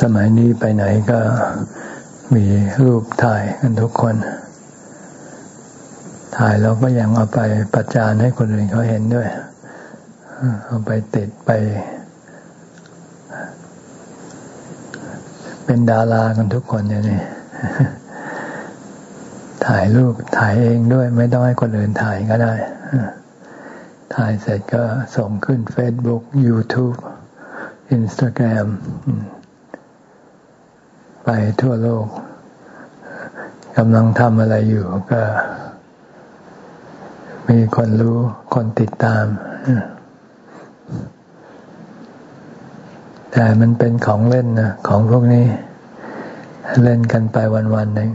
สมัยนี้ไปไหนก็มีรูปถ่ายกันทุกคน ถ่ายแล้วก็ยังเอาไปประจานให้คนอื่นเขาเห็นด้วย เอาไปติดไป เป็นดารากันทุกคนอย่างนี้ถ่ายรูปถ่ายเองด้วย ไม่ต้องให้คนอื่นถ่ายก็ได้ ถ่ายเสร็จก็ส่งขึ้น Facebook YouTube Instagram ไปทั่วโลกกำลังทำอะไรอยู่ก็ มีคนรู้คนติดตาม แต่มันเป็นของเล่นนะของพวกนี้ เล่นกันไปวันๆหนึ่ง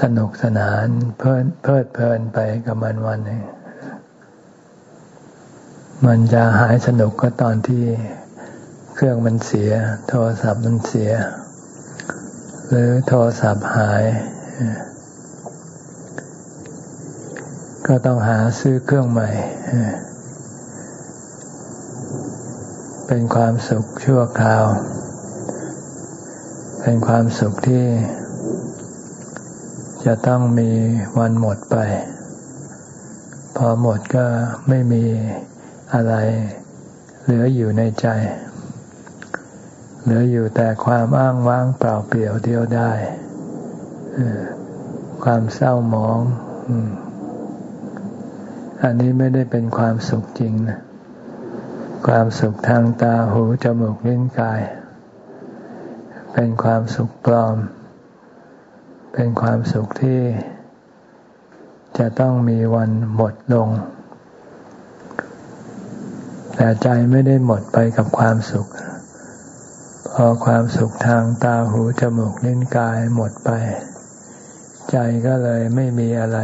สนุกสนานเพลินเพลิดเพลินไปกับมันวันหนึ่ง มันจะหายสนุกก็ตอนที่เครื่องมันเสีย โทรศัพท์มันเสีย หรือโทรศัพท์หาย ก็ต้องหาซื้อเครื่องใหม่ เป็นความสุขชั่วคราว เป็นความสุขที่ จะต้องมีวันหมดไป พอหมดก็ไม่มี อะไรเหลืออยู่ในใจ เหลืออยู่แต่ความอ้างว้างเปล่าเปลี่ยวเดียวได้ ความเศร้าหมอง อันนี้ไม่ได้เป็นความสุขจริงนะ ความสุขทางตาหูจมูกลิ้นกาย เป็นความสุขปลอม เป็นความสุขที่จะต้องมีวันหมดลง แต่ใจไม่ได้หมดไปกับความสุข พอความสุขทางตาหูจมูกลิ้นกายหมดไป ใจก็เลยไม่มีอะไร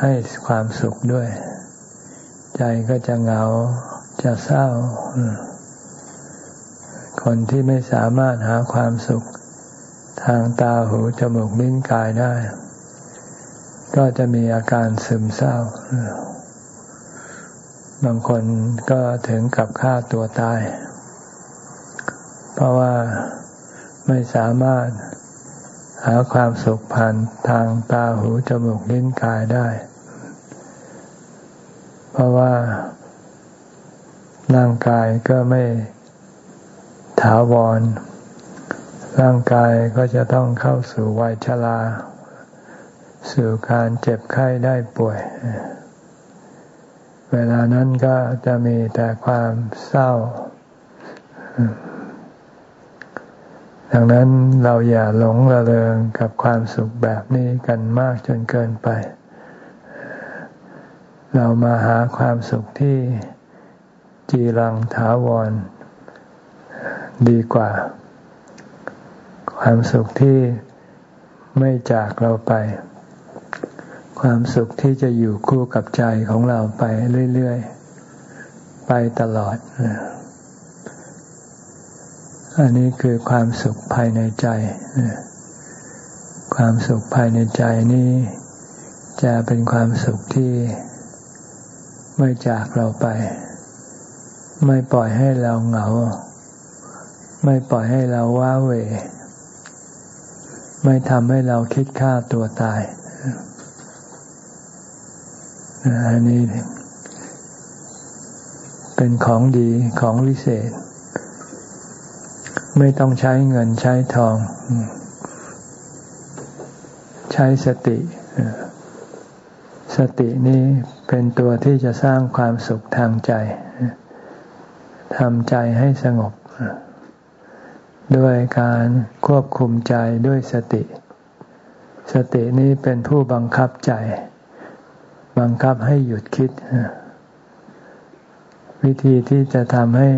ให้ความสุขด้วย ใจก็จะเหงาจะเศร้า คนที่ไม่สามารถหาความสุข ทางตาหูจมูกลิ้นกายได้ ก็จะมีอาการซึมเศร้า บางคนก็ถึงกับฆ่าตัวตาย เพราะว่าไม่สามารถหาความสุขผ่านทางตาหูจมูกลิ้นกายได้ เพราะว่าร่างกายก็ไม่ถาวร ร่างกายก็จะต้องเข้าสู่วัยชรา สู่การเจ็บไข้ได้ป่วยเเวลานั้นก็จะมีแต่ความเศร้า ดังนั้นเราอย่าหลงระเริงกับความสุขแบบนี้กันมากจนเกินไป เรามาหาความสุขที่จีรังถาวร ดีกว่า ความสุขที่ไม่จากเราไป ความสุขที่จะอยู่คู่กับใจของเราไปเรื่อยๆ ไปตลอด อันนี้คือความสุขภายในใจ ความสุขภายในใจนี้จะเป็นความสุขที่ไม่จากเราไป ไม่ปล่อยให้เราเหงา ไม่ปล่อยให้เราว้าเหวไม่ทำให้เราคิดฆ่าตัวตาย อันนี้เป็นของดีของวิเศษ ไม่ต้องใช้เงินใช้ทอง ใช้สติ สตินี้เป็นตัวที่จะสร้างความสุขทางใจทำใจให้สงบ ด้วยการควบคุมใจด้วยสติ สตินี้เป็นผู้บังคับใจ บังคับให้หยุดคิด วิธีที่จะทำให้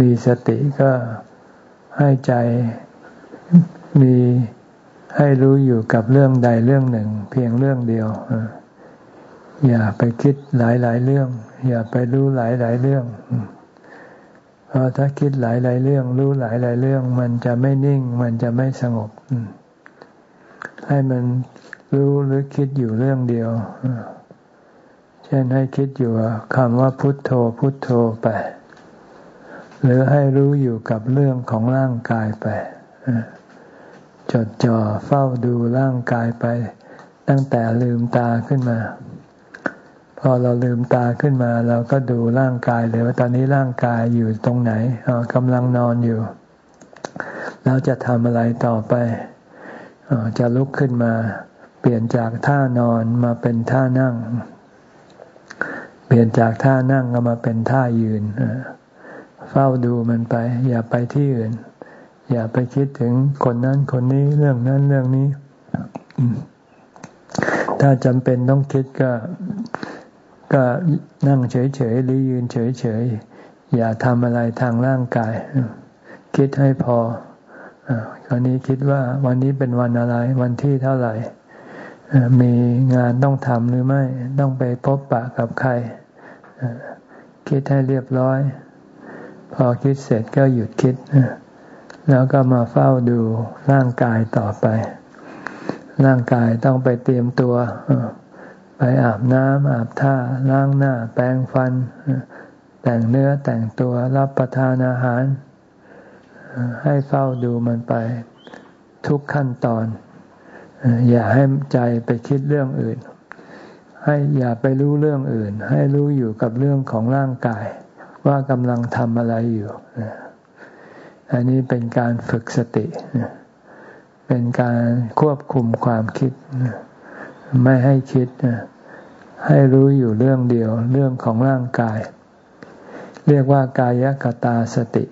มีสติก็ให้ใจมีให้รู้อยู่กับเรื่องใดเรื่องหนึ่ง เพียงเรื่องเดียว อย่าไปคิดหลายๆเรื่อง อย่าไปรู้หลายๆเรื่องพราะถ้าคิดหลายหลายเรื่อง รู้หลายหลายเรื่อง มันจะไม่นิ่ง มันจะไม่สงบ ให้มันรู้หรือคิดอยู่เรื่องเดียว ช่นให้คิดอยู่คำว่าพุทโธพุทโธไป หรือให้รู้อยู่กับเรื่องของร่างกายไป จดจ่อเฝ้าดูร่างกายไป ตั้งแต่ลืมตาขึ้นมา พอเราลืมตาขึ้นมา เราก็ดูร่างกายเลยว่าตอนนี้ร่างกายอยู่ตรงไหนกำลังนอนอยู่แล้วจะทำอะไรต่อไปจะลุกขึ้นมา เปลี่ยนจากท่านอนมาเป็นท่านั่ง ปลี่ยนจากท่านั่งก็มาเป็นท่ายืนเฝ้าดูมันไป อย่าไปที่อื่น อย่าไปคิดถึงคนนั้นคนนี้เรื่องนั้นเรื่องนี้ ถ้าจำเป็นต้องคิดก็ ก็นั่งเฉยๆหรือยืนเฉยๆอย่าทำอะไรทางร่างกาย คิดให้พอคราวนี้คิดว่าวันนี้เป็นวันอะไร วันที่เท่าไหร่มีงานต้องทำหรือไม่ ต้องไปพบปะกับใคร คิดให้เรียบร้อย พอคิดเสร็จก็หยุดคิด แล้วก็มาเฝ้าดูร่างกายต่อไป ร่างกายต้องไปเตรียมตัว ไปอาบน้ำอาบท่าล้างหน้า แปรงฟัน แต่งเนื้อแต่งตัวรับประทานอาหาร ให้เฝ้าดูมันไปทุกขั้นตอน อย่าให้ใจไปคิดเรื่องอื่น ให้อย่าไปรู้เรื่องอื่น ให้รู้อยู่กับเรื่องของร่างกาย ว่ากำลังทำอะไรอยู่ อันนี้เป็นการฝึกสติ เป็นการควบคุมความคิด ไม่ให้คิด ให้รู้อยู่เรื่องเดียว เรื่องของร่างกาย เรียกว่ากายกตาสติ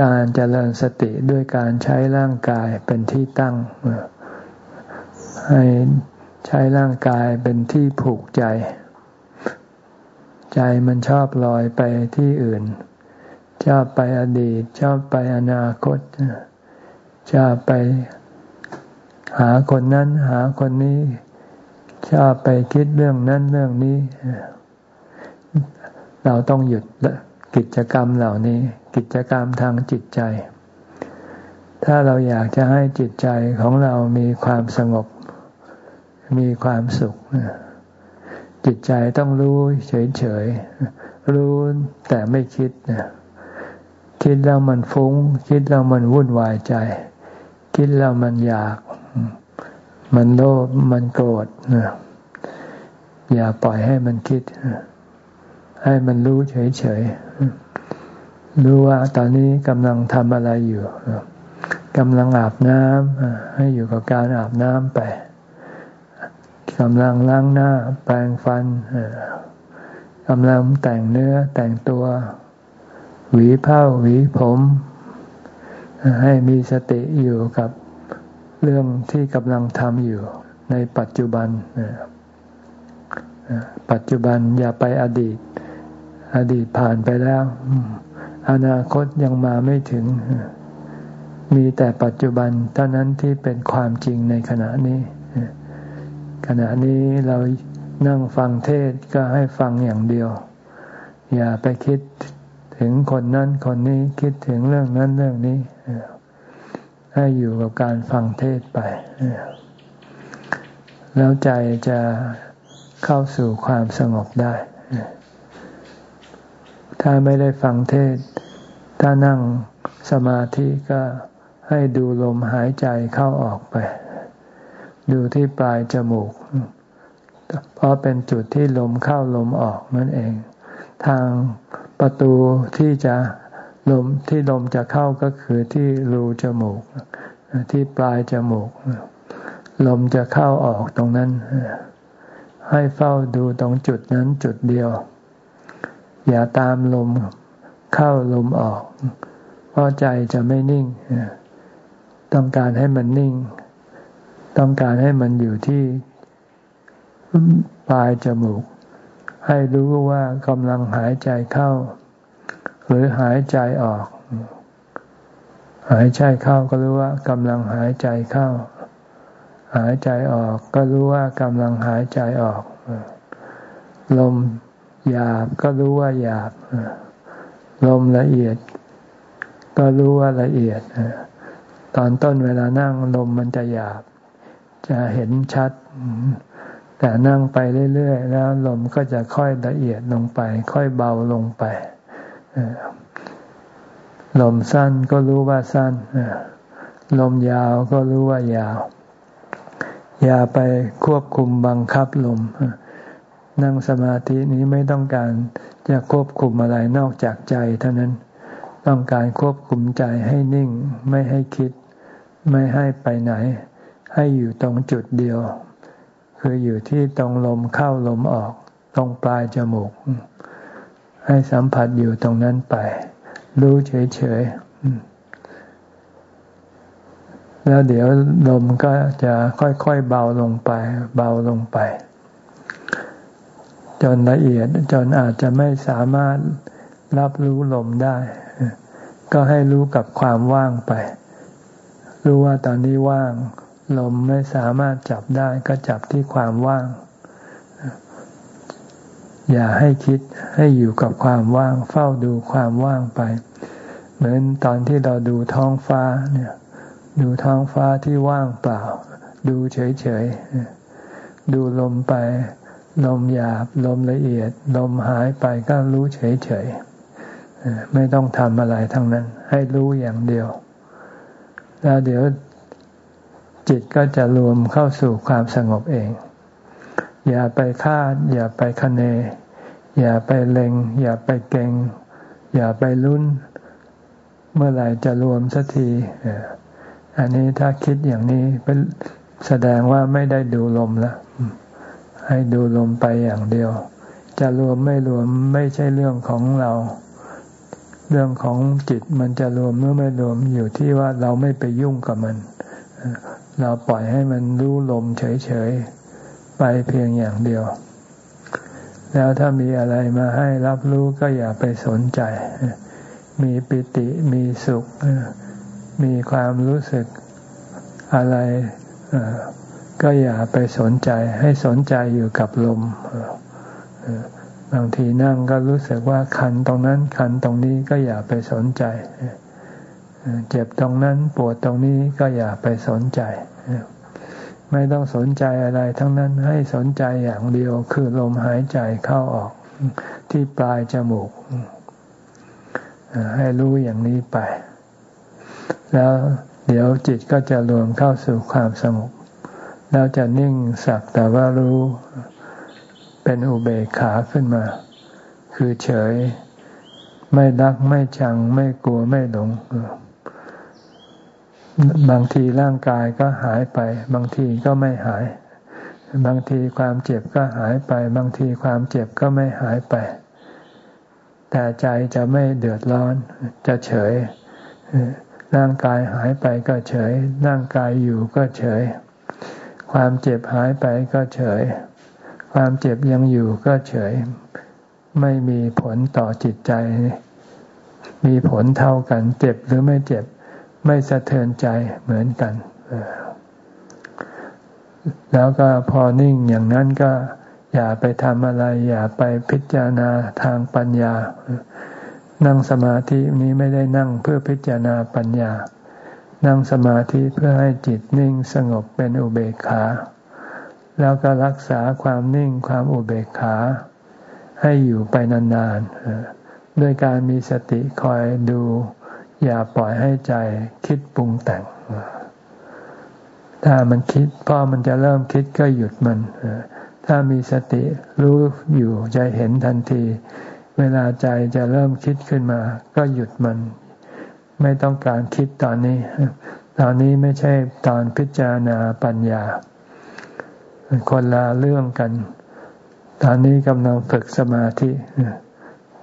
การเจริญสติด้วยการใช้ร่างกายเป็นที่ตั้ง ให้ ใช้ร่างกายเป็นที่ผูกใจ ใจมันชอบลอยไปที่อื่น ชอบไปอดีต ชอบไปอนาคต ชอบไปหาคนนั้น หาคนนี้ ชอบไปคิดเรื่องนั้นเรื่องนี้ เราต้องหยุดกิจกรรมเหล่านี้ กิจกรรมทางจิตใจ ถ้าเราอยากจะให้จิตใจของเรามีความสงบ มีความสุข จิตใจต้องรู้เฉยๆ รู้แต่ไม่คิด คิดแล้วมันฟุง้ง คิดแล้วมันวุ่นวายใจ คิดแล้วมันอยาก มันโลภ มันโกรธ อย่าปล่อยให้มันคิด ให้มันรู้เฉยๆ รู้ว่าตอนนี้กำลังทำอะไรอยู่กำลังอาบน้ำให้อยู่กับการอาบน้ำไป กำลังล้างหน้า แปรงฟันกำลังแต่งเนื้อแต่งตัว หวีผ้าหวีผม ให้มีสติอยู่กับเรื่องที่กำลังทำอยู่ในปัจจุบัน ปัจจุบันอย่าไปอดีต อดีตผ่านไปแล้ว อนาคตยังมาไม่ถึง มีแต่ปัจจุบันเท่านั้นที่เป็นความจริงในขณะนี้ ขณะนี้เรานั่งฟังเทศก็ให้ฟังอย่างเดียว อย่าไปคิดถึงคนนั้นคนนี้คิดถึงเรื่องนั้นเรื่องนี้ ให้อยู่กับการฟังเทศไป แล้วใจจะเข้าสู่ความสงบได้ ถ้าไม่ได้ฟังเทศ ถ้านั่งสมาธิก็ให้ดูลมหายใจเข้าออกไป ดูที่ปลายจมูก เพราะเป็นจุดที่ลมเข้าลมออกนั่นเอง ทางประตูที่จะลมที่ลมจะเข้าก็คือที่รูจมูก ที่ปลายจมูก ลมจะเข้าออกตรงนั้น ให้เฝ้าดูตรงจุดนั้นจุดเดียว อย่าตามลมเข้าลมออก เพราะใจจะไม่นิ่ง ต้องการให้มันนิ่ง ต้องการให้มันอยู่ที่ปลายจมูก ให้รู้ว่ากำลังหายใจเข้า หรือหายใจออก หายใจเข้าก็รู้ว่ากำลังหายใจเข้า หายใจออกก็รู้ว่ากำลังหายใจออก ลมหยาบก็รู้ว่าหยาบ ลมละเอียด ก็รู้ว่าละเอียด ตอนต้นเวลานั่งลมมันจะหยาบ จะเห็นชัด แต่นั่งไปเรื่อยๆ แล้วลมก็จะค่อยละเอียดลงไป ค่อยเบาลงไปลมสั้นก็รู้ว่าสั้นลมยาวก็รู้ว่ายาว อย่าไปควบคุมบังคับลม นั่งสมาธินี้ไม่ต้องการจะควบคุมอะไรนอกจากใจเท่านั้นต้องการควบคุมใจให้นิ่ง ไม่ให้คิด ไม่ให้ไปไหน ให้อยู่ตรงจุดเดียว คืออยู่ที่ตรงลมเข้าลมออก ตรงปลายจมูก ให้สัมผัสอยู่ตรงนั้นไป รู้เฉยๆ แล้วเดี๋ยวลมก็จะค่อยๆเบาลงไป เบาลงไป จนละเอียดจนอาจจะไม่สามารถรับรู้ลมได้ ก็ให้รู้กับความว่างไป รู้ว่าตอนนี้ว่าง ลมไม่สามารถจับได้ก็จับที่ความว่าง อย่าให้คิดให้อยู่กับความว่าง เฝ้าดูความว่างไป เหมือนตอนที่เราดูท้องฟ้าเนี่ย ดูท้องฟ้าที่ว่างเปล่า ดูเฉยๆดูลมไป ลมหยาบ ลมละเอียด ลมหายไปก็รู้เฉยๆไม่ต้องทำอะไรทั้งนั้น ให้รู้อย่างเดียวแล้วเดี๋ยว จิตก็จะรวมเข้าสู่ความสงบเอง อย่าไปคาด อย่าไปคะเน อย่าไปเลงอย่าไปเกงอย่าไปลุ้น เมื่อไหร่จะรวมสักทีอันนี้ถ้าคิดอย่างนี้เป็นแสดงว่าไม่ได้ดูลมแล้วให้ดูลมไปอย่างเดียว จะรวมไม่รวมไม่ใช่เรื่องของเรา เรื่องของจิตมันจะรวมหรือไม่รวมอยู่ที่ว่าเราไม่ไปยุ่งกับมัน เราปล่อยให้มันรู้ลมเฉยๆ ไปเพียงอย่างเดียว แล้วถ้ามีอะไรมาให้รับรู้ก็อย่าไปสนใจ มีปิติมีสุข มีความรู้สึกอะไรก็อย่าไปสนใจให้สนใจอยู่กับลมบางทีนั่งก็รู้สึกว่าคันตรงนั้นคันตรงนี้ก็อย่าไปสนใจ เจ็บตรงนั้นปวดตรงนี้ก็อย่าไปสนใจ ไม่ต้องสนใจอะไรทั้งนั้นให้สนใจอย่างเดียวคือลมหายใจเข้าออกที่ปลายจมูก ให้รู้อย่างนี้ไป แล้วเดี๋ยวจิตก็จะรวมเข้าสู่ความสงบแล้วจะนิ่งสักแต่ว่ารู้เป็นอุเบกขาขึ้นมา คือเฉย ไม่รักไม่ชัง ไม่กลัวไม่หลง บางทีร่างกายก็หายไป บางทีก็ไม่หาย บางทีความเจ็บก็หายไป บางทีความเจ็บก็ไม่หายไป แต่ใจจะไม่เดือดร้อน จะเฉย ร่างกายหายไปก็เฉย ร่างกายอยู่ก็เฉย ความเจ็บหายไปก็เฉย ความเจ็บยังอยู่ก็เฉย ไม่มีผลต่อจิตใจ มีผลเท่ากัน เจ็บหรือไม่เจ็บ ไม่สะเทือนใจเหมือนกันแล้วก็พอนิ่งอย่างนั้นก็อย่าไปทำอะไร อย่าไปพิจารณาทางปัญญา นั่งสมาธินี้ไม่ได้นั่งเพื่อพิจารณาปัญญา นั่งสมาธิเพื่อให้จิตนิ่งสงบเป็นอุเบกขา แล้วก็รักษาความนิ่งความอุเบกขา ให้อยู่ไปนานๆด้วยการมีสติคอยดู อย่าปล่อยให้ใจคิดปรุงแต่ง ถ้ามันคิดพอมันจะเริ่มคิดก็หยุดมัน ถ้ามีสติรู้อยู่จะเห็นทันที เวลาใจจะเริ่มคิดขึ้นมา ก็หยุดมัน ไม่ต้องการคิดตอนนี้ ตอนนี้ไม่ใช่ตอนพิจารณาปัญญา คนละเรื่องกัน ตอนนี้กำลังฝึกสมาธิ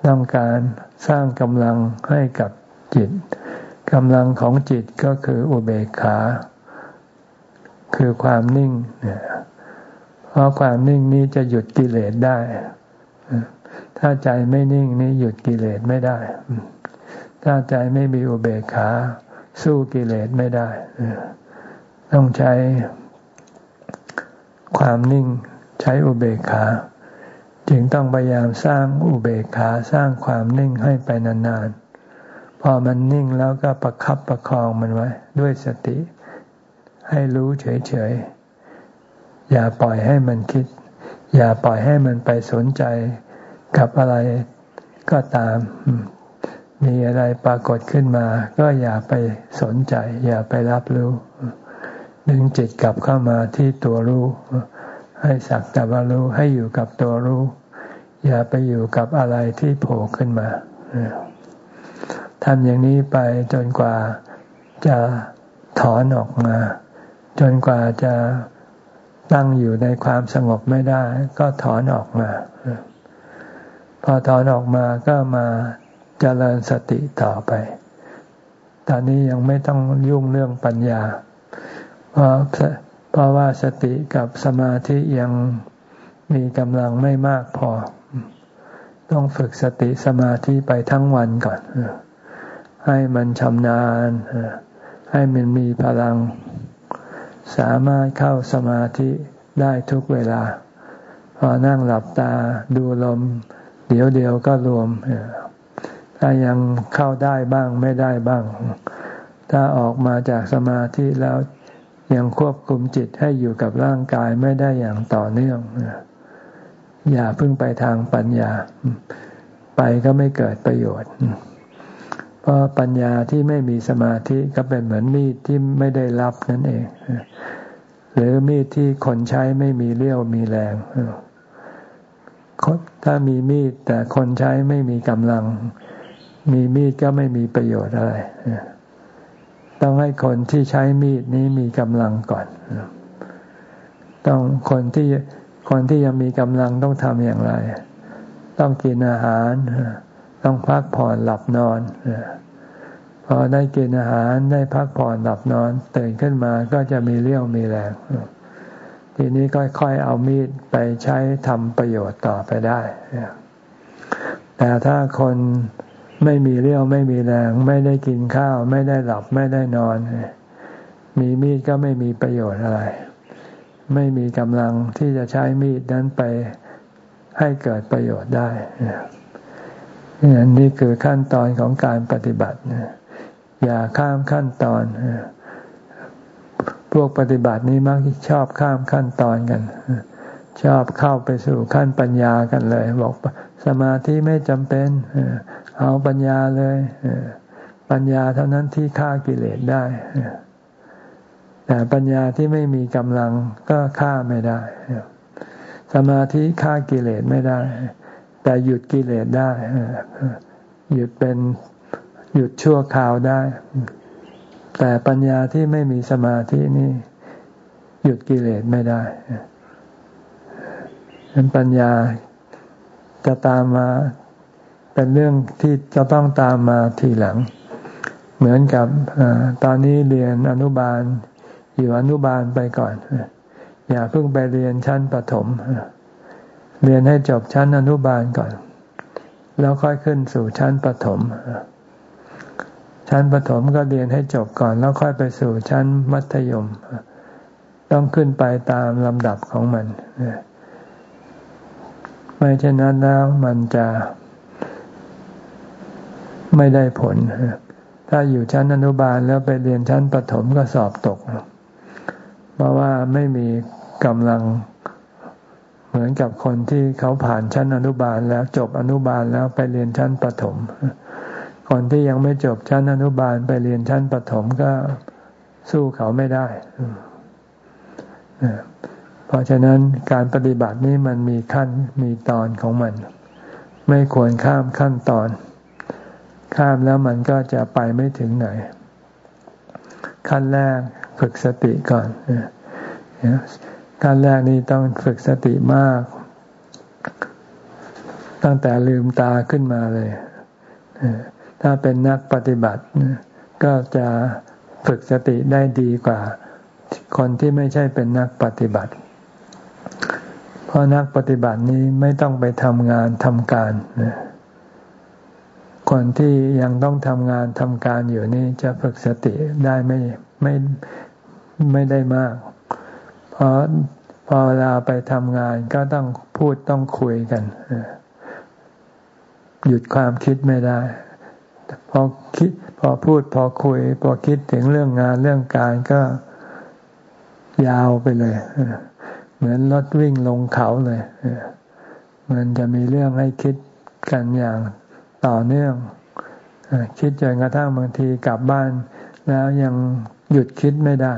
ต้องการสร้างกำลังให้กับ จิตกำลังของจิตก็คืออุเบกขา คือความนิ่งเพราะความนิ่งนี้จะหยุดกิเลสได้ ถ้าใจไม่นิ่งนี้หยุดกิเลสไม่ได้ ถ้าใจไม่มีอุเบกขา สู้กิเลสไม่ได้ ต้องใช้ความนิ่งใช้อุเบกขา จึงต้องพยายามสร้างอุเบกขาสร้างความนิ่งให้ไปนานๆ พอมันนิ่งแล้วก็ประคับประคองมันไว้ ด้วยสติ ให้รู้เฉยๆ อย่าปล่อยให้มันคิด อย่าปล่อยให้มันไปสนใจกับอะไรก็ตาม มีอะไรปรากฏขึ้นมา ก็อย่าไปสนใจ อย่าไปรับรู้ดึงจิตกลับเข้ามาที่ตัวรู้ ให้สักแต่ว่ารู้ให้อยู่กับตัวรู้ อย่าไปอยู่กับอะไรที่โผล่ขึ้นมา ทำอย่างนี้ไปจนกว่าจะถอนออกมา จนกว่าจะตั้งอยู่ในความสงบไม่ได้ ก็ถอนออกมา พอถอนออกมาก็มาเจริญสติต่อไป ตอนนี้ยังไม่ต้องยุ่งเรื่องปัญญา เพราะเพราะว่าสติกับสมาธิยังมีกำลังไม่มากพอ ต้องฝึกสติสมาธิไปทั้งวันก่อน ให้มันชำนาญ ให้มันมีพลัง สามารถเข้าสมาธิได้ทุกเวลา พอนั่งหลับตาดูลม เดี๋ยวเดียวก็รวม ถ้ายังเข้าได้บ้างไม่ได้บ้าง ถ้าออกมาจากสมาธิแล้วยังควบคุมจิตให้อยู่กับร่างกายไม่ได้อย่างต่อเนื่อง อย่าพิ่งไปทางปัญญา ไปก็ไม่เกิดประโยชน์ เพราะปัญญาที่ไม่มีสมาธิก็เป็นเหมือนมีดที่ไม่ได้รับนั่นเอง หรือมีดที่คนใช้ไม่มีเลี้ยวมีแรงถ้ามีมีดแต่คนใช้ไม่มีกำลัง มีมีดก็ไม่มีประโยชน์อะไรต้องให้คนที่ใช้มีดนี้มีกำลังก่อน ต้องคนที่คนที่ยังมีกำลังต้องทำอย่างไร ต้องกินอาหาร ต้องพักผ่อนหลับนอนพอได้กินอาหารได้พักผ่อนหลับนอนตื่นขึ้นมาก็จะมีเรี่ยวมีแรงทีนี้ค่อยๆเอามีดไปใช้ทำประโยชน์ต่อไปได้แต่ถ้าคนไม่มีเรี่ยวไม่มีแรง ไม่ได้กินข้าว ไม่ได้หลับไม่ได้นอน มีมีดก็ไม่มีประโยชน์อะไร ไม่มีกำลังที่จะใช้มีดนั้นไปให้เกิดประโยชน์ได้ นี่คือขั้นตอนของการปฏิบัติอย่าข้ามขั้นตอน พวกปฏิบัตินี้มักชอบข้ามขั้นตอนกัน ชอบเข้าไปสู่ขั้นปัญญากันเลย บอกสมาธิไม่จำเป็น เอาปัญญาเลย ปัญญาเท่านั้นที่ฆ่ากิเลสได้แต่ปัญญาที่ไม่มีกำลังก็ฆ่าไม่ได้ สมาธิฆ่ากิเลสไม่ได้ แต่หยุดกิเลสได้ หยุดเป็นหยุดชั่วคราวได้ แต่ปัญญาที่ไม่มีสมาธินี่หยุดกิเลสไม่ได้ปัญญาจะตามมาเป็นเรื่องที่จะต้องตามมาทีหลัง เหมือนกับอตอนนี้เรียนอนุบาล อยู่อนุบาลไปก่อน อย่าเพิ่งไปเรียนชั้นประถมเเรียนให้จบชั้นอนุบาลก่อน แล้วค่อยขึ้นสู่ชั้นประถม ชั้นประถมก็เรียนให้จบก่อน แล้วค่อยไปสู่ชั้นมัธยม ต้องขึ้นไปตามลำดับของมันไม่เช่นนั้นแล้วมันจะไม่ได้ผล ถ้าอยู่ชั้นอนุบาลแล้วไปเรียนชั้นประถมก็สอบตก เพราะว่าไม่มีกำลัง เหมือนกับคนที่เขาผ่านชั้นอนุบาลแล้วจบอนุบาลแล้วไปเรียนชั้นประถม คนที่ยังไม่จบชั้นอนุบาลไปเรียนชั้นประถมก็สู้เขาไม่ได้ เพราะฉะนั้นการปฏิบัตินี้มันมีขั้นมีตอนของมัน ไม่ควรข้ามขั้นตอน ข้ามแล้วมันก็จะไปไม่ถึงไหน ขั้นแรกฝึกสติก่อน ขั้นแรกนี้ต้องฝึกสติมาก ตั้งแต่ลืมตาขึ้นมาเลย ถ้าเป็นนักปฏิบัติ ก็จะฝึกสติได้ดีกว่า คนที่ไม่ใช่เป็นนักปฏิบัติ เพราะนักปฏิบัตินี้ไม่ต้องไปทำงานทำการ คนที่ยังต้องทำงานทำการอยู่นี่จะฝึกสติได้ไม่ไม่ไม่ได้มาก ราะพอเวลาไปทำงานก็ต้องพูดต้องคุยกัน หยุดความคิดไม่ได้ พอคิดพอพูดพอคุย พอคิดถึงเรื่องงานเรื่องการก็ยาวไปเลย เหมือนรถวิ่งลงเขาเลย มันจะมีเรื่องให้คิดกันอย่างต่อเนื่อง คิดจนกระทั่งบางทีกลับบ้าน แล้วยังหยุดคิดไม่ได้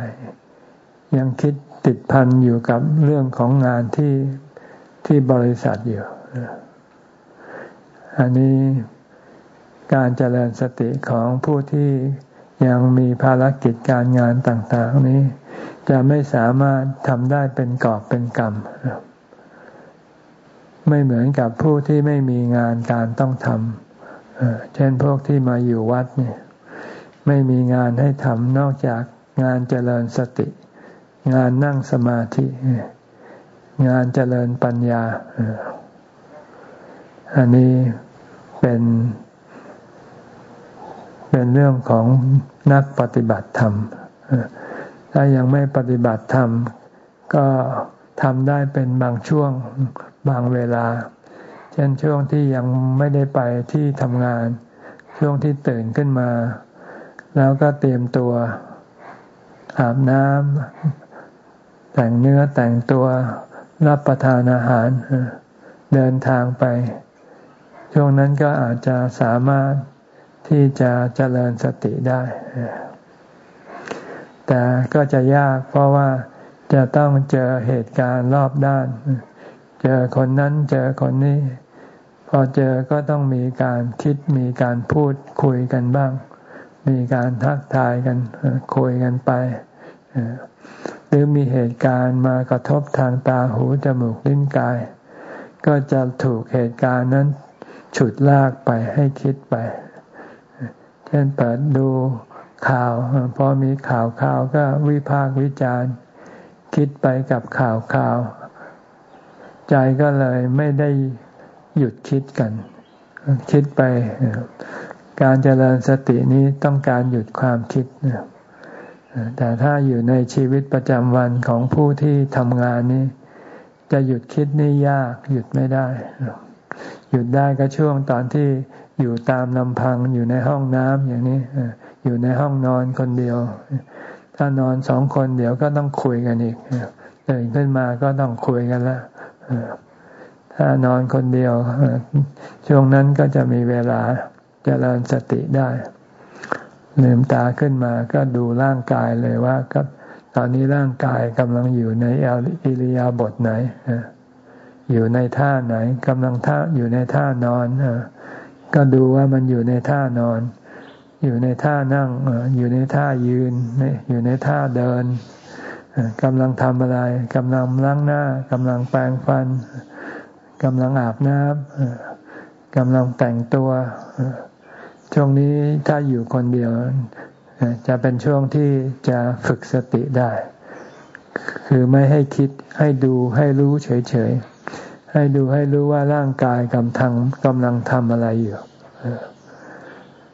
ยังคิด ติดพันอยู่กับเรื่องของงานที่ที่บริษัทอยู่อันนี้การเจริญสติของผู้ที่ยังมีภารกิจการงานต่าง ๆ นี้ จะไม่สามารถทำได้เป็นกอบเป็นกรรม ไม่เหมือนกับผู้ที่ไม่มีงานการต้องทำเช่นพวกที่มาอยู่วัดเนี่ย ไม่มีงานให้ทำนอกจากงานเจริญสติ งานนั่งสมาธิ งานเจริญปัญญา อันนี้เป็น เป็นเรื่องของนักปฏิบัติธรรม ถ้ายังไม่ปฏิบัติธรรม ก็ทำได้เป็นบางช่วงบางเวลา เช่นช่วงที่ยังไม่ได้ไปที่ทำงาน ช่วงที่ตื่นขึ้นมา แล้วก็เตรียมตัวอาบน้ำ แต่งเนื้อแต่งตัวรับประทานอาหารเดินทางไป ช่วงนั้นก็อาจจะสามารถที่จะเจริญสติได้ แต่ก็จะยากเพราะว่าจะต้องเจอเหตุการณ์รอบด้าน เจอคนนั้นเจอคนนี้ พอเจอก็ต้องมีการคิดมีการพูดคุยกันบ้าง มีการทักทายกันคุยกันไป รือมีเหตุการณ์มากระทบทางตาหูจมูกลิ้นกาย ก็จะถูกเหตุการณ์นั้นฉุดลากไปให้คิดไป เช่นเปิดดูข่าวพอมีข่าวข่าวก็วิพากษ์วิจารณ์ คิดไปกับข่าวข่าว ใจก็เลยไม่ได้หยุดคิดกัน คิดไป การเจริญสตินี้ต้องการหยุดความคิดนะ แต่ถ้าอยู่ในชีวิตประจำวันของผู้ที่ทำงานนี้จะหยุดคิดนี่ยากหยุดไม่ได้ หยุดได้ก็ช่วงตอนที่อยู่ตามลำพังอยู่ในห้องน้ำอย่างนี้อยู่ในห้องนอนคนเดียว ถ้านอนสองคนเดี๋ยวก็ต้องคุยกันอีกตื่นขึ้นมาก็ต้องคุยกันละถ้านอนคนเดียวช่วงนั้นก็จะมีเวลาจเจริญสติได้ ลืมตาขึ้นมาก็ดูร่างกายเลยว่าก็ตอนนี้ร่างกายกำลังอยู่ในอิริยาบถไหน อยู่ในท่าไหนกำลังท่าอยู่ในท่านอนก็ดูว่ามันอยู่ในท่านอน อยู่ในท่านั่งอยู่ในท่ายืน อยู่ในท่าเดินกำลังทำอะไรกำลังล้างหน้ากำลังแปรงฟันกำลังอาบน้ำกำลังแต่งตัว ช่วงนี้ถ้าอยู่คนเดียว จะเป็นช่วงที่จะฝึกสติได้ คือไม่ให้คิดให้ดูให้รู้เฉยๆ ให้ดูให้รู้ว่าร่างกายกำลังกำลังทำอะไรอยู่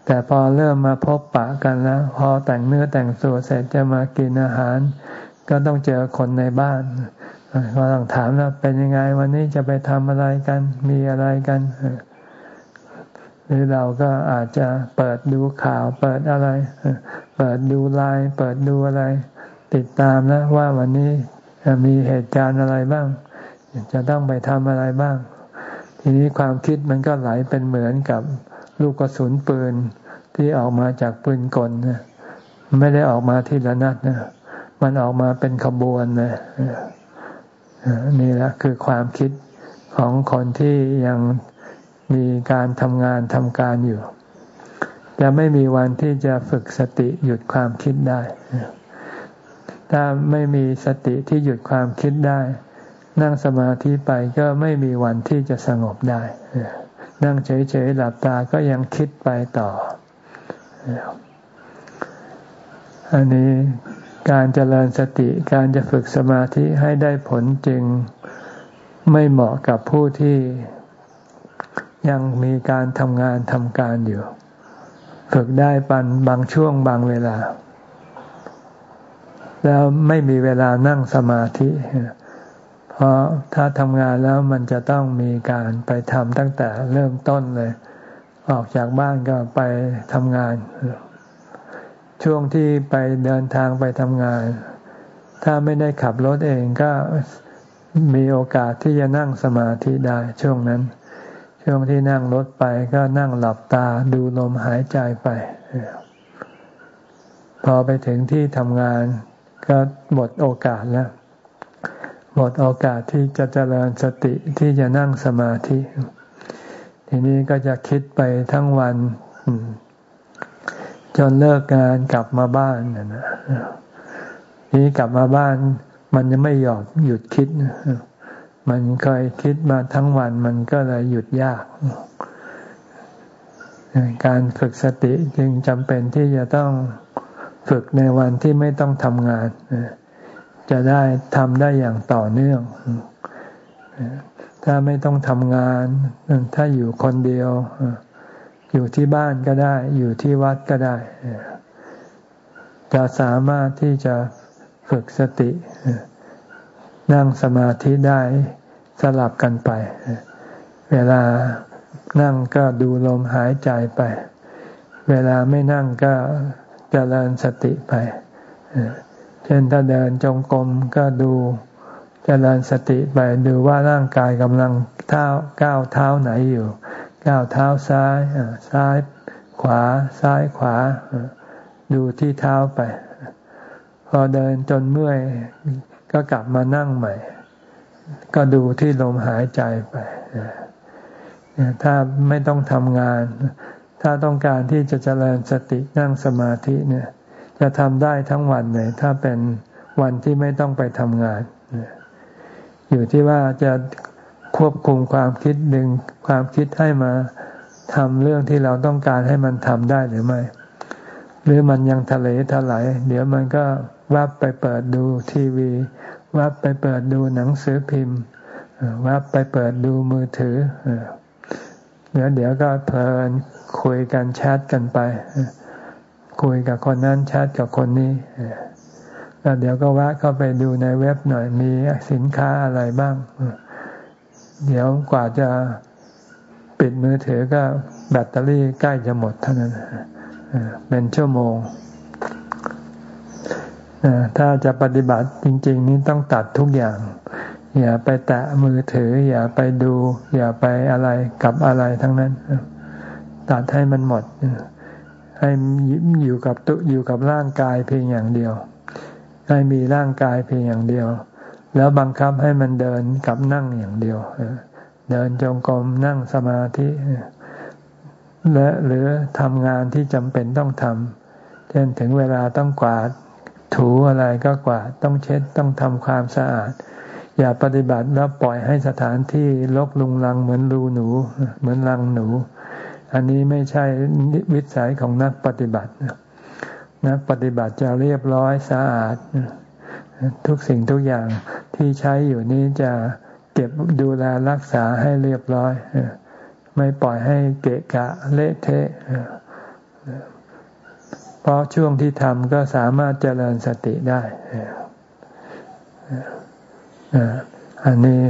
แต่พอเริ่มมาพบปะกันแล้วพอแต่งเนื้อแต่งตัวเสร็จจะมากินอาหาร ก็ต้องเจอคนในบ้านก็ต้องถามแล้วเป็นยังไงวันนี้จะไปทำอะไรกันมีอะไรกัน หรือเราก็อาจจะเปิดดูข่าวเปิดอะไร เปิดดูไลน์เปิดดูอะไร ติดตามนะว่าวันนี้มีเหตุการณ์อะไรบ้าง จะต้องไปทำอะไรบ้าง ทีนี้ความคิดมันก็ไหลเป็นเหมือนกับลูกกระสุนปืนที่ออกมาจากปืนกลนะไม่ได้ออกมาทีละนัดนะมันออกมาเป็นขบวนนะนี่แหละคือความคิดของคนที่ยัง มีการทำงานทำการอยู่ จะไม่มีวันที่จะฝึกสติหยุดความคิดได้ ถ้าไม่มีสติที่หยุดความคิดได้ นั่งสมาธิไปก็ไม่มีวันที่จะสงบได้ นั่งเฉยๆหลับตาก็ยังคิดไปต่อ อันนี้การเจริญสติการจะฝึกสมาธิให้ได้ผลจึงไม่เหมาะกับผู้ที่ ยังมีการทำงานทำการอยู่ ฝึกได้ปันบางช่วงบางเวลา แล้วไม่มีเวลานั่งสมาธิ เพราะถ้าทำงานแล้วมันจะต้องมีการไปทำตั้งแต่เริ่มต้นเลย ออกจากบ้านก็ไปทำงาน ช่วงที่ไปเดินทางไปทำงาน ถ้าไม่ได้ขับรถเองก็มีโอกาสที่จะนั่งสมาธิได้ช่วงนั้น ช่วงที่นั่งรถไปก็นั่งหลับตาดูลมหายใจไป พอไปถึงที่ทำงานก็หมดโอกาสแล้ว หมดโอกาสที่จะเจริญสติที่จะนั่งสมาธิ ทีนี้ก็จะคิดไปทั้งวัน จนเลิกงานกลับมาบ้านนะนี้กลับมาบ้าน มันยังไม่หยอกหยุดคิด มันเคยคิดมาทั้งวันมันก็เลยหยุดยาก การฝึกสติจึงจำเป็นที่จะต้องฝึกในวันที่ไม่ต้องทำงาน จะได้ทำได้อย่างต่อเนื่อง ถ้าไม่ต้องทำงาน ถ้าอยู่คนเดียว อยู่ที่บ้านก็ได้ อยู่ที่วัดก็ได้ จะสามารถที่จะฝึกสติ นั่งสมาธิได้สลับกันไป เวลานั่งก็ดูลมหายใจไป เวลาไม่นั่งก็เจริญสติไป เช่นถ้าเดินจงกรมก็ดูเจริญสติไปดูว่าร่างกายกำลังเท้าก้าวเท้าไหนอยู่ ก้าวเท้าซ้ายซ้ายขวาซ้ายขวา ดูที่เท้าไป พอเดินจนเมื่อย ก็กลับมานั่งใหม่ ก็ดูที่ลมหายใจไปถ้าไม่ต้องทำงาน ถ้าต้องการที่จะเจริญสตินั่งสมาธิเนี่ย จะทำได้ทั้งวันเลย ถ้าเป็นวันที่ไม่ต้องไปทำงาน อยู่ที่ว่าจะควบคุมความคิดดึงความคิดให้มาทำเรื่องที่เราต้องการให้มันทำได้หรือไม่ หรือมันยังทะเลทลายเดี๋ยวมันก็ วับไปเปิดดูทีวีวับไปเปิดดูหนังสือพิมพ์วับไปเปิดดูมือถือเดี๋ยวเดี๋ยวก็เพลินคุยกันแชทกันไป คุยกับคนนั้นแชทกับคนนี้แล้วเดี๋ยวก็วะเข้าไปดูในเว็บหน่อยมีสินค้าอะไรบ้าง เดี๋ยวกว่าจะปิดมือถือก็แบตเตอรี่ใกล้จะหมดเท่านั้นเป็นชั่วโมง ถ้าจะปฏิบัติจริง ๆ นี้ต้องตัดทุกอย่าง อย่าไปแตะมือถือ อย่าไปดู อย่าไปอะไรกับอะไรทั้งนั้น ตัดให้มันหมด ให้อยู่กับตุอยู่กับร่างกายเพียงอย่างเดียว ให้มีร่างกายเพียงอย่างเดียว แล้วบังคับให้มันเดินกับนั่งอย่างเดียว เดินจงกรมนั่งสมาธิและหรือทำงานที่จำเป็นต้องทำเช่นถึงเวลาต้องกวาด ถูอะไรก็กวาดต้องเช็ดต้องทำความสะอาด อย่าปฏิบัติแล้วปล่อยให้สถานที่ลกลุงลังเหมือนรูหนู เหมือนรังหนู อันนี้ไม่ใช่วิสัยของนักปฏิบัตินักปฏิบัติจะเรียบร้อยสะอาด ทุกสิ่งทุกอย่างที่ใช้อยู่นี้จะเก็บดูแลรักษาให้เรียบร้อย ไม่ปล่อยให้เกะกะเละเทะ เพราะช่วงที่ทำก็สามารถเจริญสติได้อันนี้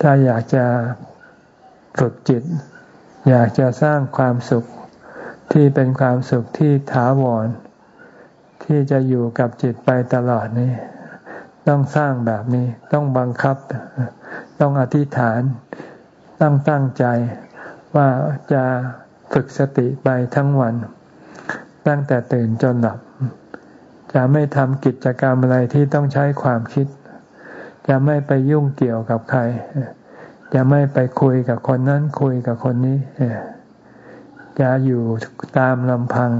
ถ้าอยากจะฝึกจิต อยากจะสร้างความสุขที่เป็นความสุขที่ถาวร ที่จะอยู่กับจิตไปตลอดนี้ ต้องสร้างแบบนี้ ต้องบังคับ ต้องอธิษฐาน ต้องตั้งใจว่าจะฝึกสติไปทั้งวัน ตั้งแต่ตื่นจนหลับ จะไม่ทำกิจกรรมอะไรที่ต้องใช้ความคิด จะไม่ไปยุ่งเกี่ยวกับใคร จะไม่ไปคุยกับคนนั้นคุยกับคนนี้ จะอยู่ตามลำพัง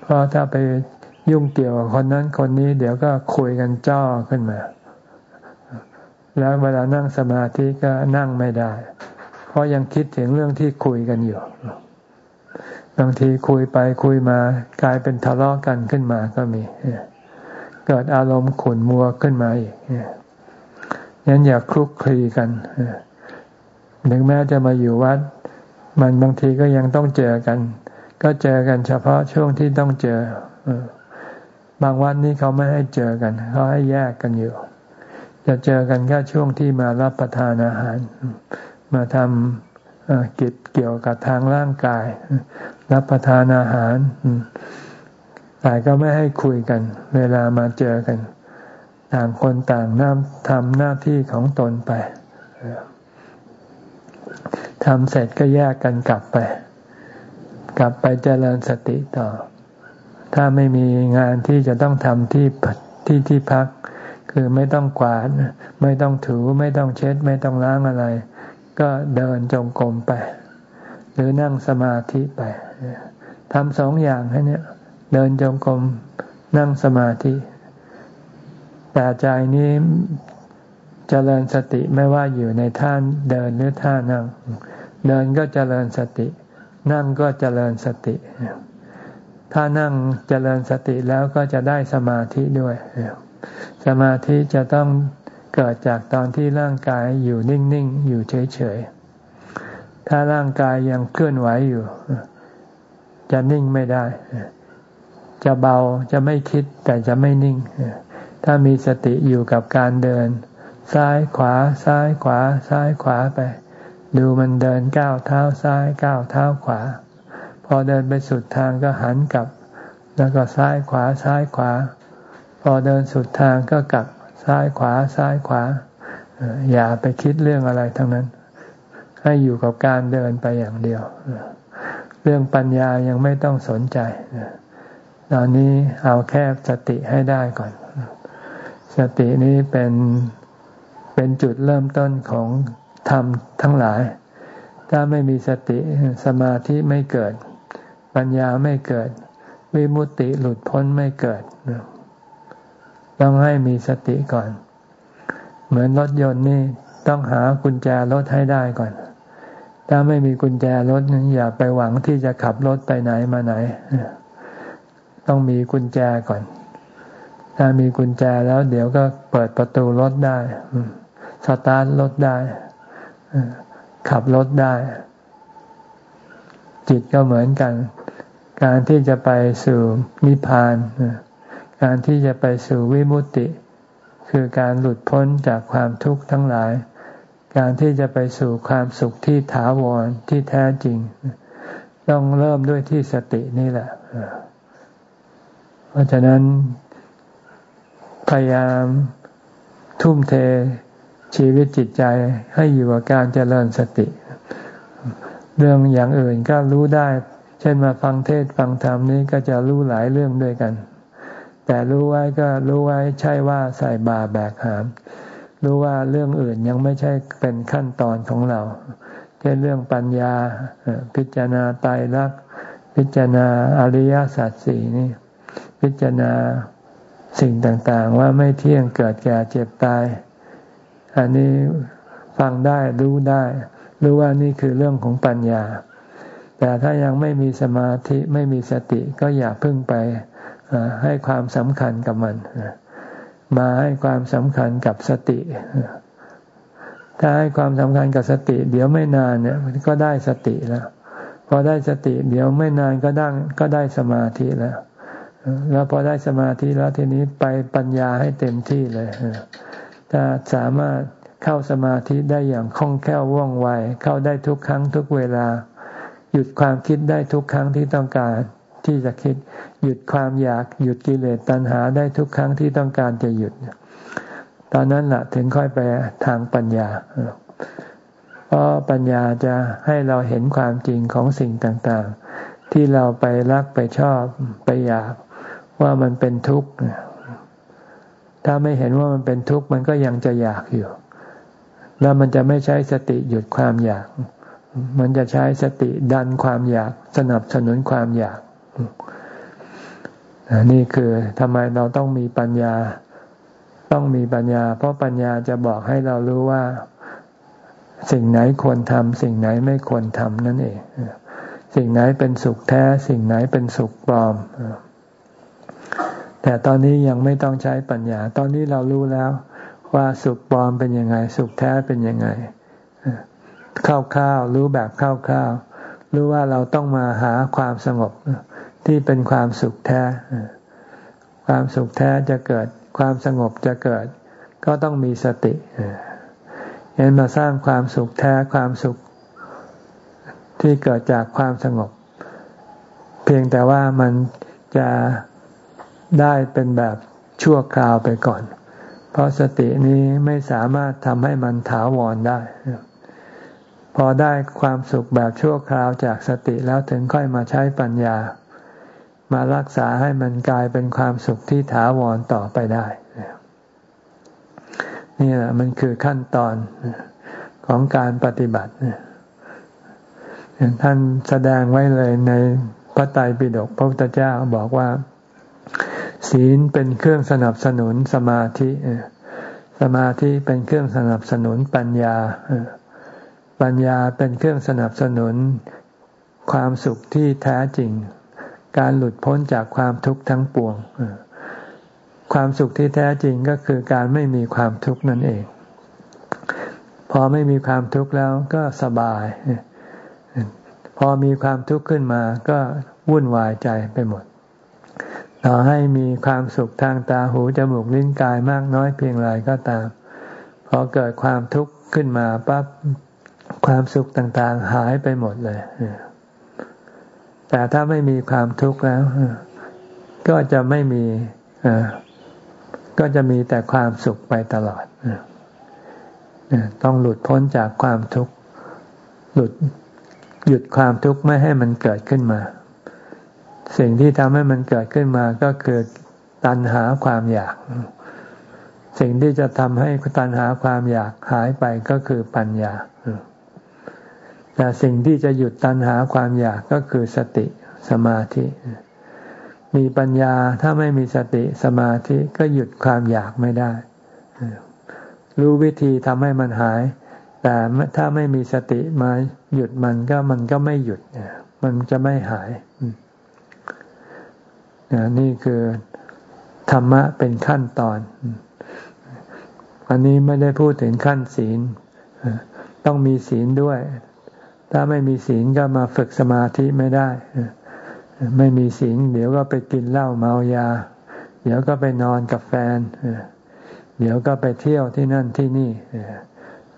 เพราะถ้าไปยุ่งเกี่ยวกับคนนั้นคนนี้ เดี๋ยวก็คุยกันจ้อขึ้นมา แล้วเวลานั่งสมาธิก็นั่งไม่ได้ เพราะยังคิดถึงเรื่องที่คุยกันอยู่ บางทีคุยไปคุยมากลายเป็นทะเลาะกันขึ้นมาก็มี เกิดอารมณ์ขุนมัวขึ้นมาอีกงั้นอย่าคลุกคลีกันถึงแม้จะมาอยู่วัด มันบางทีก็ยังต้องเจอกัน ก็เจอกันเฉพาะช่วงที่ต้องเจอบางวันนี้เขาไม่ให้เจอกันเขาให้แยกกันอยู่ จะเจอกันแค่ช่วงที่มารับประทานอาหาร มาทำ กิจเกี่ยวกับทางร่างกาย รับประทานอาหาร แต่ก็ไม่ให้คุยกัน เวลามาเจอกัน ต่างคนต่างน้ำทำหน้าที่ของตนไปทำเสร็จก็แยกกันกลับไป กลับไปเจริญสติต่อ ถ้าไม่มีงานที่จะต้องทำที่ที่ที่พัก คือไม่ต้องกวาด ไม่ต้องถูไม่ต้องเช็ด ไม่ต้องล้างอะไร ก็เดินจงกรมไป หรือนั่งสมาธิไปทำสองอย่างแค่นี้เดินจงกรมนั่งสมาธิ แต่ใจนี้จเจริญสติไม่ว่าอยู่ในท่านเดินหรือท่านั่ง เดินก็เจริญสติ นั่งก็เจริญสติ ถ้านั่งเจริญสติแล้วก็จะได้สมาธิด้วย สมาธิจะต้อง เกิดจากตอนที่ร่างกายอยู่นิ่งๆ อยู่เฉยๆ ถ้าร่างกายยังเคลื่อนไหวอยู่ จะนิ่งไม่ได้ จะเบาจะไม่คิดแต่จะไม่นิ่ง ถ้ามีสติอยู่กับการเดิน ซ้ายขวาซ้ายขวา ซ้ายขวาไป ดูมันเดินก้าวเท้าซ้ายก้าวเท้าขวา พอเดินไปสุดทางก็หันกลับ แล้วก็ซ้ายขวาซ้ายขวา พอเดินสุดทางก็กลับ ซ้ายขวาซ้ายขวา อย่าไปคิดเรื่องอะไรทั้งนั้น ให้อยู่กับการเดินไปอย่างเดียว เรื่องปัญญายังไม่ต้องสนใจตอนนี้เอาแค่สติให้ได้ก่อน สตินี้เป็นเป็นจุดเริ่มต้นของธรรมทั้งหลาย ถ้าไม่มีสติสมาธิไม่เกิด ปัญญาไม่เกิด วิมุตติหลุดพ้นไม่เกิด ต้องให้มีสติก่อน เหมือนรถยนต์นี่ต้องหากุญแจรถให้ได้ก่อน ถ้าไม่มีกุญแจรถอย่าไปหวังที่จะขับรถไปไหนมาไหน ต้องมีกุญแจก่อน ถ้ามีกุญแจแล้ว เดี๋ยวก็เปิดประตูรถได้สตาร์ทรถได้ขับรถได้ จิตก็เหมือนกัน การที่จะไปสู่นิพพาน การที่จะไปสู่วิมุตติ คือการหลุดพ้นจากความทุกข์ทั้งหลาย การที่จะไปสู่ความสุขที่ถาวรที่แท้จริง ต้องเริ่มด้วยที่สตินี่แหละ เพราะฉะนั้น พยายามทุ่มเทชีวิตจิตใจให้อยู่กับการเจริญสติ เรื่องอย่างอื่นก็รู้ได้ เช่นมาฟังเทศฟังธรรมนี้ก็จะรู้หลายเรื่องด้วยกัน แต่รู้ไว้ก็รู้ไว้ใช่ว่าใส่บาแบกหาม รู้ว่าเรื่องอื่นยังไม่ใช่เป็นขั้นตอนของเราเช่นเรื่องปัญญาพิจารณาตายรักพิจารณาอริยสัจสี่นี่พิจารณาสิ่งต่างๆ ว่าไม่เที่ยงเกิดแก่เจ็บตาย อันนี้ฟังได้รู้ได้ รู้ว่านี่คือเรื่องของปัญญา แต่ถ้ายังไม่มีสมาธิไม่มีสติก็อย่าพึ่งไป ให้ความสำคัญกับมัน มาให้ความสำคัญกับสติ ถ้าให้ความสำคัญกับสติ เดี๋ยวไม่นานเนี่ยก็ได้สติแล้วพอได้สติเดี๋ยวไม่นานก็ได้ก็ได้สมาธิแล้ว แล้วพอได้สมาธิแล้วทีนี้ไปปัญญาให้เต็มที่เลยถ้าสามารถเข้าสมาธิได้อย่างคล่องแคล่วว่องไว เข้าได้ทุกครั้งทุกเวลา หยุดความคิดได้ทุกครั้งที่ต้องการ ที่จะคิด หยุดความอยากหยุดกิเลสตัณหาได้ทุกครั้งที่ต้องการจะหยุด ตอนนั้นแหละถึงค่อยไปทางปัญญา เพราะปัญญาจะให้เราเห็นความจริงของสิ่งต่างๆ ที่เราไปรักไปชอบไปอยากว่ามันเป็นทุกข์ถ้าไม่เห็นว่ามันเป็นทุกข์มันก็ยังจะอยากอยู่ แล้วมันจะไม่ใช้สติหยุดความอยาก มันจะใช้สติดันความอยาก สนับสนุนความอยาก นี่คือทำไมเราต้องมีปัญญา ต้องมีปัญญา เพราะปัญญาจะบอกให้เรารู้ว่า สิ่งไหนควรทำสิ่งไหนไม่ควรทำนั่นเอง สิ่งไหนเป็นสุขแท้ สิ่งไหนเป็นสุขปลอม แต่ตอนนี้ยังไม่ต้องใช้ปัญญา ตอนนี้เรารู้แล้ว ว่าสุขปลอมเป็นยังไง สุขแท้เป็นยังไงคร่าวๆรู้แบบคร่าวๆรู้ว่าเราต้องมาหาความสงบ ที่เป็นความสุขแท้ ความสุขแท้จะเกิด ความสงบจะเกิด ก็ต้องมีสติเห็นมาสร้างความสุขแท้ความสุข ที่เกิดจากความสงบ เพียงแต่ว่ามันจะได้เป็นแบบชั่วคราวไปก่อน เพราะสตินี้ไม่สามารถทำให้มันถาวรได้ พอได้ความสุขแบบชั่วคราวจากสติแล้วถึงค่อยมาใช้ปัญญา มารักษาให้มันกลายเป็นความสุขที่ถาวรต่อไปได้นี่แหละมันคือขั้นตอนของการปฏิบัติท่านแสดงไว้เลยในพระไตรปิฎกพระพุทธเจ้าบอกว่า ศีลเป็นเครื่องสนับสนุนสมาธิสมาธิเป็นเครื่องสนับสนุนปัญญาปัญญาเป็นเครื่องสนับสนุนความสุขที่แท้จริง การหลุดพ้นจากความทุกข์ทั้งปวง ความสุขที่แท้จริงก็คือการไม่มีความทุกข์นั่นเอง พอไม่มีความทุกข์แล้วก็สบาย พอมีความทุกข์ขึ้นมาก็วุ่นวายใจไปหมดต่อให้มีความสุขทางตาหูจมูกลิ้นกายมากน้อยเพียงไรก็ตาม พอเกิดความทุกข์ขึ้นมาปั๊บความสุขต่างๆหายไปหมดเลย แต่ถ้าไม่มีความทุกข์แล้ว ก็จะไม่มีก็จะมีแต่ความสุขไปตลอดต้องหลุดพ้นจากความทุกข์หลุดหยุดความทุกข์ไม่ให้มันเกิดขึ้นมา สิ่งที่ทำให้มันเกิดขึ้นมาก็คือตัณหาความอยาก สิ่งที่จะทำให้ตัณหาความอยากหายไปก็คือปัญญา แต่สิ่งที่จะหยุดตัณหาความอยากก็คือสติสมาธิ มีปัญญาถ้าไม่มีสติสมาธิก็หยุดความอยากไม่ได้ รู้วิธีทำให้มันหาย แต่ถ้าไม่มีสติมาหยุดมันก็มันก็ไม่หยุด มันจะไม่หายนี่คือธรรมะเป็นขั้นตอน อันนี้ไม่ได้พูดถึงขั้นศีล ต้องมีศีลด้วย ถ้าไม่มีศีลก็มาฝึกสมาธิไม่ได้ ไม่มีศีล เดี๋ยวก็ไปกินเหล้าเมายา เดี๋ยวก็ไปนอนกับแฟน เดี๋ยวก็ไปเที่ยวที่นั่นที่นี่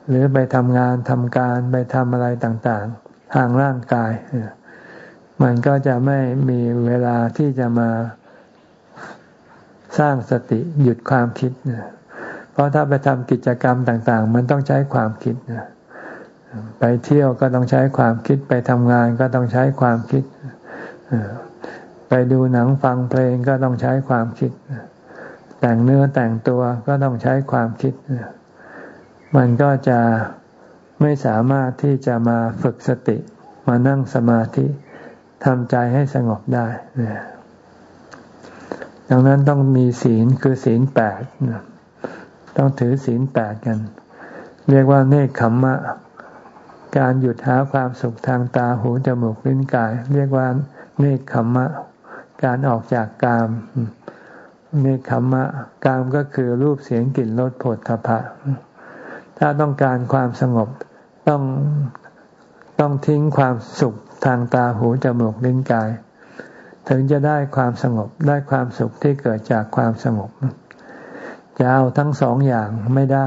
หรือไปทำงานทำการไปทำอะไรต่างๆ ทางร่างกาย มันก็จะไม่มีเวลาที่จะมาสร้างสติหยุดความคิด เพราะถ้าไปทำกิจกรรมต่าง ๆ มันต้องใช้ความคิด ไปเที่ยวก็ต้องใช้ความคิดไปทำงานก็ต้องใช้ความคิด ไปดูหนังฟังเพลงก็ต้องใช้ความคิด แต่งเนื้อแต่งตัวก็ต้องใช้ความคิด มันก็จะไม่สามารถที่จะมาฝึกสติ มานั่งสมาธิทำใจให้สงบได้ ดังนั้นต้องมีศีลคือศีลแปด ต้องถือศีลแปดกัน เรียกว่าเนคขมมะ การหยุดหาความสุขทางตาหูจมูกลิ้นกาย เรียกว่าเนคขมมะ การออกจากกามเนคขมมะ กามก็คือรูปเสียงกลิ่นรสผลทพะ ถ้าต้องการความสงบต้องต้องทิ้งความสุขทางตาหูจมูกลิ้นกาย ถึงจะได้ความสงบได้ความสุขที่เกิดจากความสงบ จะเอาทั้งสองอย่างไม่ได้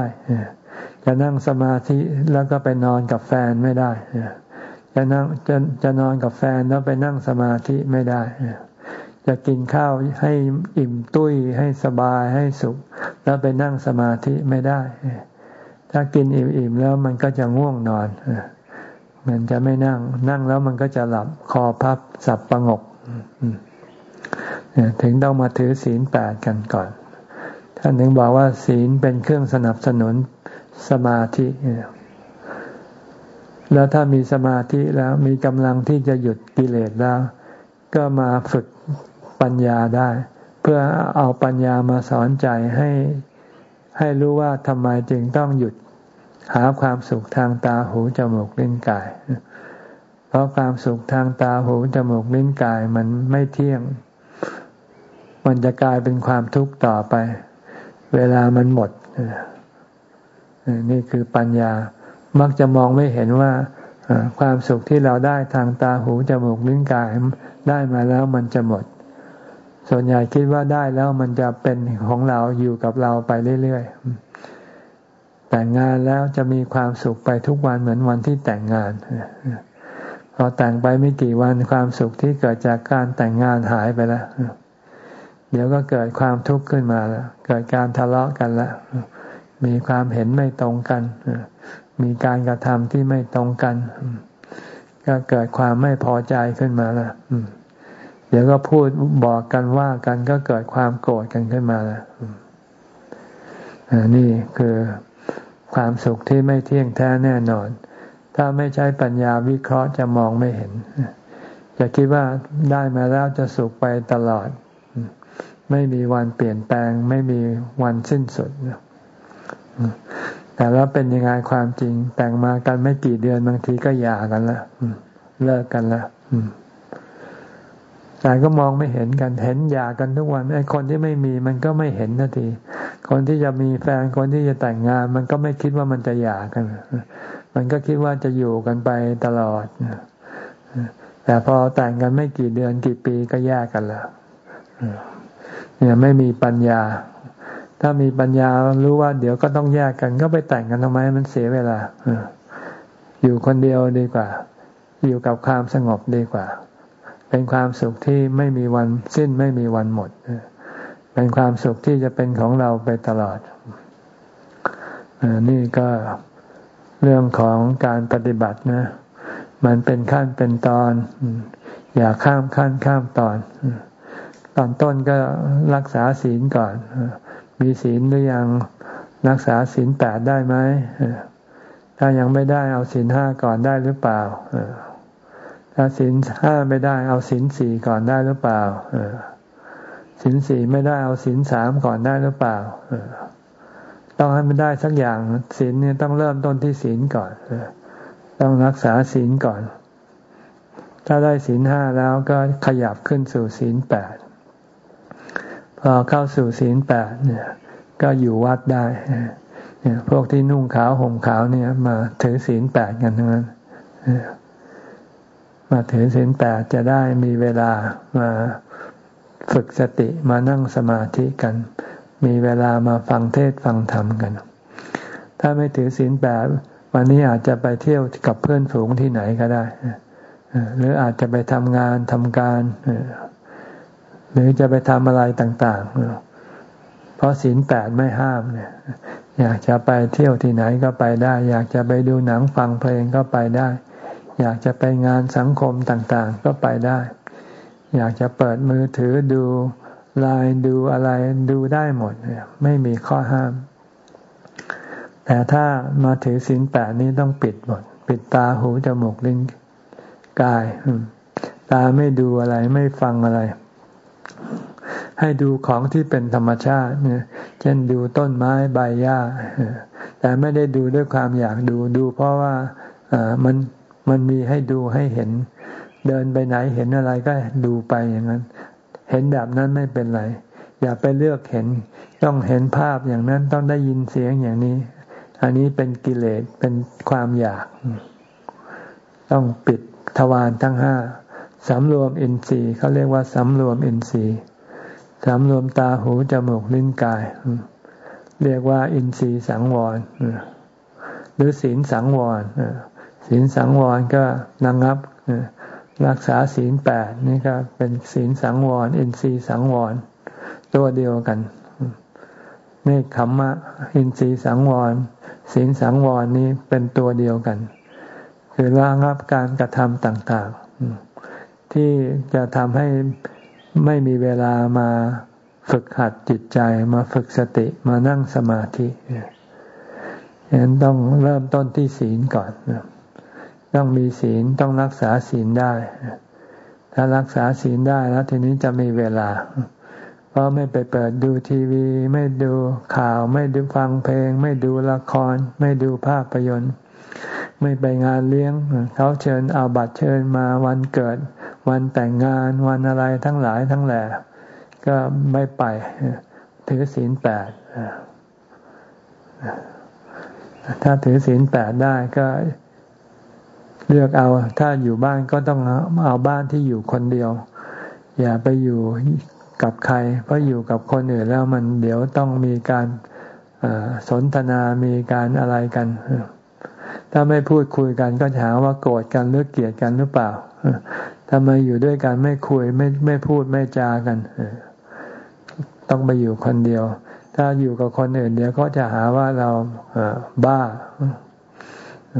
จะนั่งสมาธิแล้วก็ไปนอนกับแฟนไม่ได้จะนั่งจะจะนอนกับแฟนแล้วไปนั่งสมาธิไม่ได้ จะกินข้าวให้อิ่มตุ้ยให้สบายให้สุข แล้วไปนั่งสมาธิไม่ได้ ถ้ากินอิ่มๆแล้วมันก็จะง่วงนอนมันจะไม่นั่ง นั่งแล้วมันก็จะหลับคอพับสับประงกถึงต้องมาถือศีลแปดกันก่อน ท่านถึงบอกว่า ศีลเป็นเครื่องสนับสนุนสมาธิ แล้วถ้ามีสมาธิแล้วมีกำลังที่จะหยุดกิเลสแล้ว ก็มาฝึกปัญญาได้ เพื่อเอาปัญญามาสอนใจให้ให้รู้ว่าทำไมจึงต้องหยุดหาความสุขทางตาหูจมูกลิ้นกาย เพราะความสุขทางตาหูจมูกลิ้นกายมันไม่เที่ยง มันจะกลายเป็นความทุกข์ต่อไป เวลามันหมดนี่คือปัญญา มักจะมองไม่เห็นว่าความสุขที่เราได้ทางตาหูจมูกลิ้นกายได้มาแล้วมันจะหมด ส่วนใหญ่คิดว่าได้แล้วมันจะเป็นของเราอยู่กับเราไปเรื่อยๆ แต่งงานแล้วจะมีความสุขไปทุกวันเหมือนวันที่แต่งงานพอแต่งไปไม่กี่วันความสุขที่เกิดจากการแต่งงานหายไปแล้ว เดี๋ยวก็เกิดความทุกข์ขึ้นมาแล้วเกิดการทะเลาะกันล้วมีความเห็นไม่ตรงกัน มีการกระทำที่ไม่ตรงกัน ก็เกิดความไม่พอใจขึ้นมาล้วเดี๋ยวก็พูดบอกกันว่ากันก็เกิดความโกรธกันขึ้นมาล้วนี่คือความสุขที่ไม่เที่ยงแท้แน่นอน ถ้าไม่ใช้ปัญญาวิเคราะห์จะมองไม่เห็น จะคิดว่าได้มาแล้วจะสุขไปตลอด ไม่มีวันเปลี่ยนแปลง ไม่มีวันสิ้นสุดแต่แล้วเป็นยังไงความจริง แต่งมากันไม่กี่เดือนบางทีก็หย่ากันละเลิกกันละแต่ก็มองไม่เห็นกันเห็นหย่ากันทุกวันไอ้คนที่ไม่มีมันก็ไม่เห็นนาที คนที่จะมีแฟนคนที่จะแต่งงาน มันก็ไม่คิดว่ามันจะหย่ากัน มันก็คิดว่าจะอยู่กันไปตลอดแต่พอแต่งกันไม่กี่เดือนกี่ปีก็แยกกันแล้ว เนี่ยไม่มีปัญญา ถ้ามีปัญญารู้ว่า เดี๋ยวก็ต้องแยกกัน ก็ไปแต่งกันทำไมมันเสียเวลาอยู่คนเดียวดีกว่า อยู่กับความสงบดีกว่า เป็นความสุขที่ไม่มีวันสิ้นไม่มีวันหมดเป็นความสุขที่จะเป็นของเราไปตลอดนี่ก็เรื่องของการปฏิบัตินะ มันเป็นขั้นเป็นตอน อย่าข้ามขั้นข้ามตอน ตอนต้นก็รักษาศีลก่อน มีศีลหรือยังรักษาศีลแปดได้ไหมถ้ายังไม่ได้เอาศีลห้าก่อนได้หรือเปล่าถ้าศีลห้าไม่ได้เอาศีลสี่ก่อนได้หรือเปล่าศีลสี่ไม่ได้เอาศีลสามก่อนได้หรือเปล่าต้องให้มันได้สักอย่างศีลเนี่ยต้องเริ่มต้นที่ศีลก่อนต้องรักษาศีลก่อน ถ้าได้ศีลห้าแล้วก็ขยับขึ้นสู่ศีลแปด พอเข้าสู่ศีลแปดเนี่ย ก็อยู่วัดได้เนี่ยพวกที่นุ่งขาวห่มขาวเนี่ย มาถือศีลแปดกันทั้งนั้นมาถือศีลแปดจะได้มีเวลามาฝึกสติมานั่งสมาธิกัน มีเวลามาฟังเทศฟังธรรมกัน ถ้าไม่ถือศีลแปดวันนี้อาจจะไปเที่ยวกับเพื่อนฝูงที่ไหนก็ได้หรืออาจจะไปทำงานทำการ หรือจะไปทำอะไรต่างๆ เพราะศีลแปดไม่ห้ามเนี่ย อยากจะไปเที่ยวที่ไหนก็ไปได้ อยากจะไปดูหนังฟังเพลงก็ไปได้ อยากจะไปงานสังคมต่างๆ ก็ไปได้ อยากจะเปิดมือถือดูไลน์ดูอะไรดูได้หมดเนี่ยไม่มีข้อห้าม แต่ถ้ามาถือศีลแปดนี้ต้องปิดหมด ปิดตาหูจมูกลิ้นกาย ตาไม่ดูอะไรไม่ฟังอะไร ให้ดูของที่เป็นธรรมชาติเช่นดูต้นไม้ใบหญ้าแต่ไม่ได้ดูด้วยความอยากดูดูเพราะว่ามันมันมีให้ดูให้เห็น เดินไปไหนเห็นอะไรก็ดูไปอย่างนั้น เห็นแบบนั้นไม่เป็นไร อย่าไปเลือกเห็น ต้องเห็นภาพอย่างนั้นต้องได้ยินเสียงอย่างนี้ อันนี้เป็นกิเลสเป็นความอยาก ต้องปิดทวารทั้งห้า สำรวมอินทรีย์เขาเรียกว่าสำรวมอินทรีย์สำรวมตาหูจมูกลิ้นกาย เรียกว่า อินทรีย์สังวรหรือศีลสังวรศีลสังวรก็นังงับรักษาศีลแปดนี่ก็เป็นศีลสังวร อินทรีย์สังวร ตัวเดียวกันนี่ขมมะอินทรีย์สังวรศีลสังวรนี้เป็นตัวเดียวกัน คือระงับการกระทำต่าง ๆ ที่จะทำให้ไม่มีเวลามาฝึกหัดจิตใจมาฝึกสติมานั่งสมาธิฉะนั้นต้องเริ่มต้นที่ศีลก่อนต้องมีศีลต้องรักษาศีลได้ ถ้ารักษาศีลได้แล้วทีนี้จะมีเวลา เพราะไม่ไปเปิดดูทีวี ไม่ดูข่าว ไม่ดูฟังเพลง ไม่ดูละคร ไม่ดูภาพยนตร์ ไม่ไปงานเลี้ยง เขาเชิญเอาบัตรเชิญมาวันเกิด วันแต่งงานวันอะไรทั้งหลายทั้งแหล่ก็ไม่ไป ถือศีลแปดถ้าถือศีลแปดได้ก็เลือกเอา ถ้าอยู่บ้านก็ต้องเอาบ้านที่อยู่คนเดียว อย่าไปอยู่กับใคร เพราะอยู่กับคนอื่นแล้วมันเดี๋ยวต้องมีการสนทนามีการอะไรกัน ถ้าไม่พูดคุยกันก็หาว่าโกรธกันหรือเกลียดกันหรือเปล่า ทำไมอยู่ด้วยกันไม่คุยไม่ไม่พูดไม่จากันต้องไปอยู่คนเดียว ถ้าอยู่กับคนอื่น เดี๋ยวก็จะหาว่าเราบ้า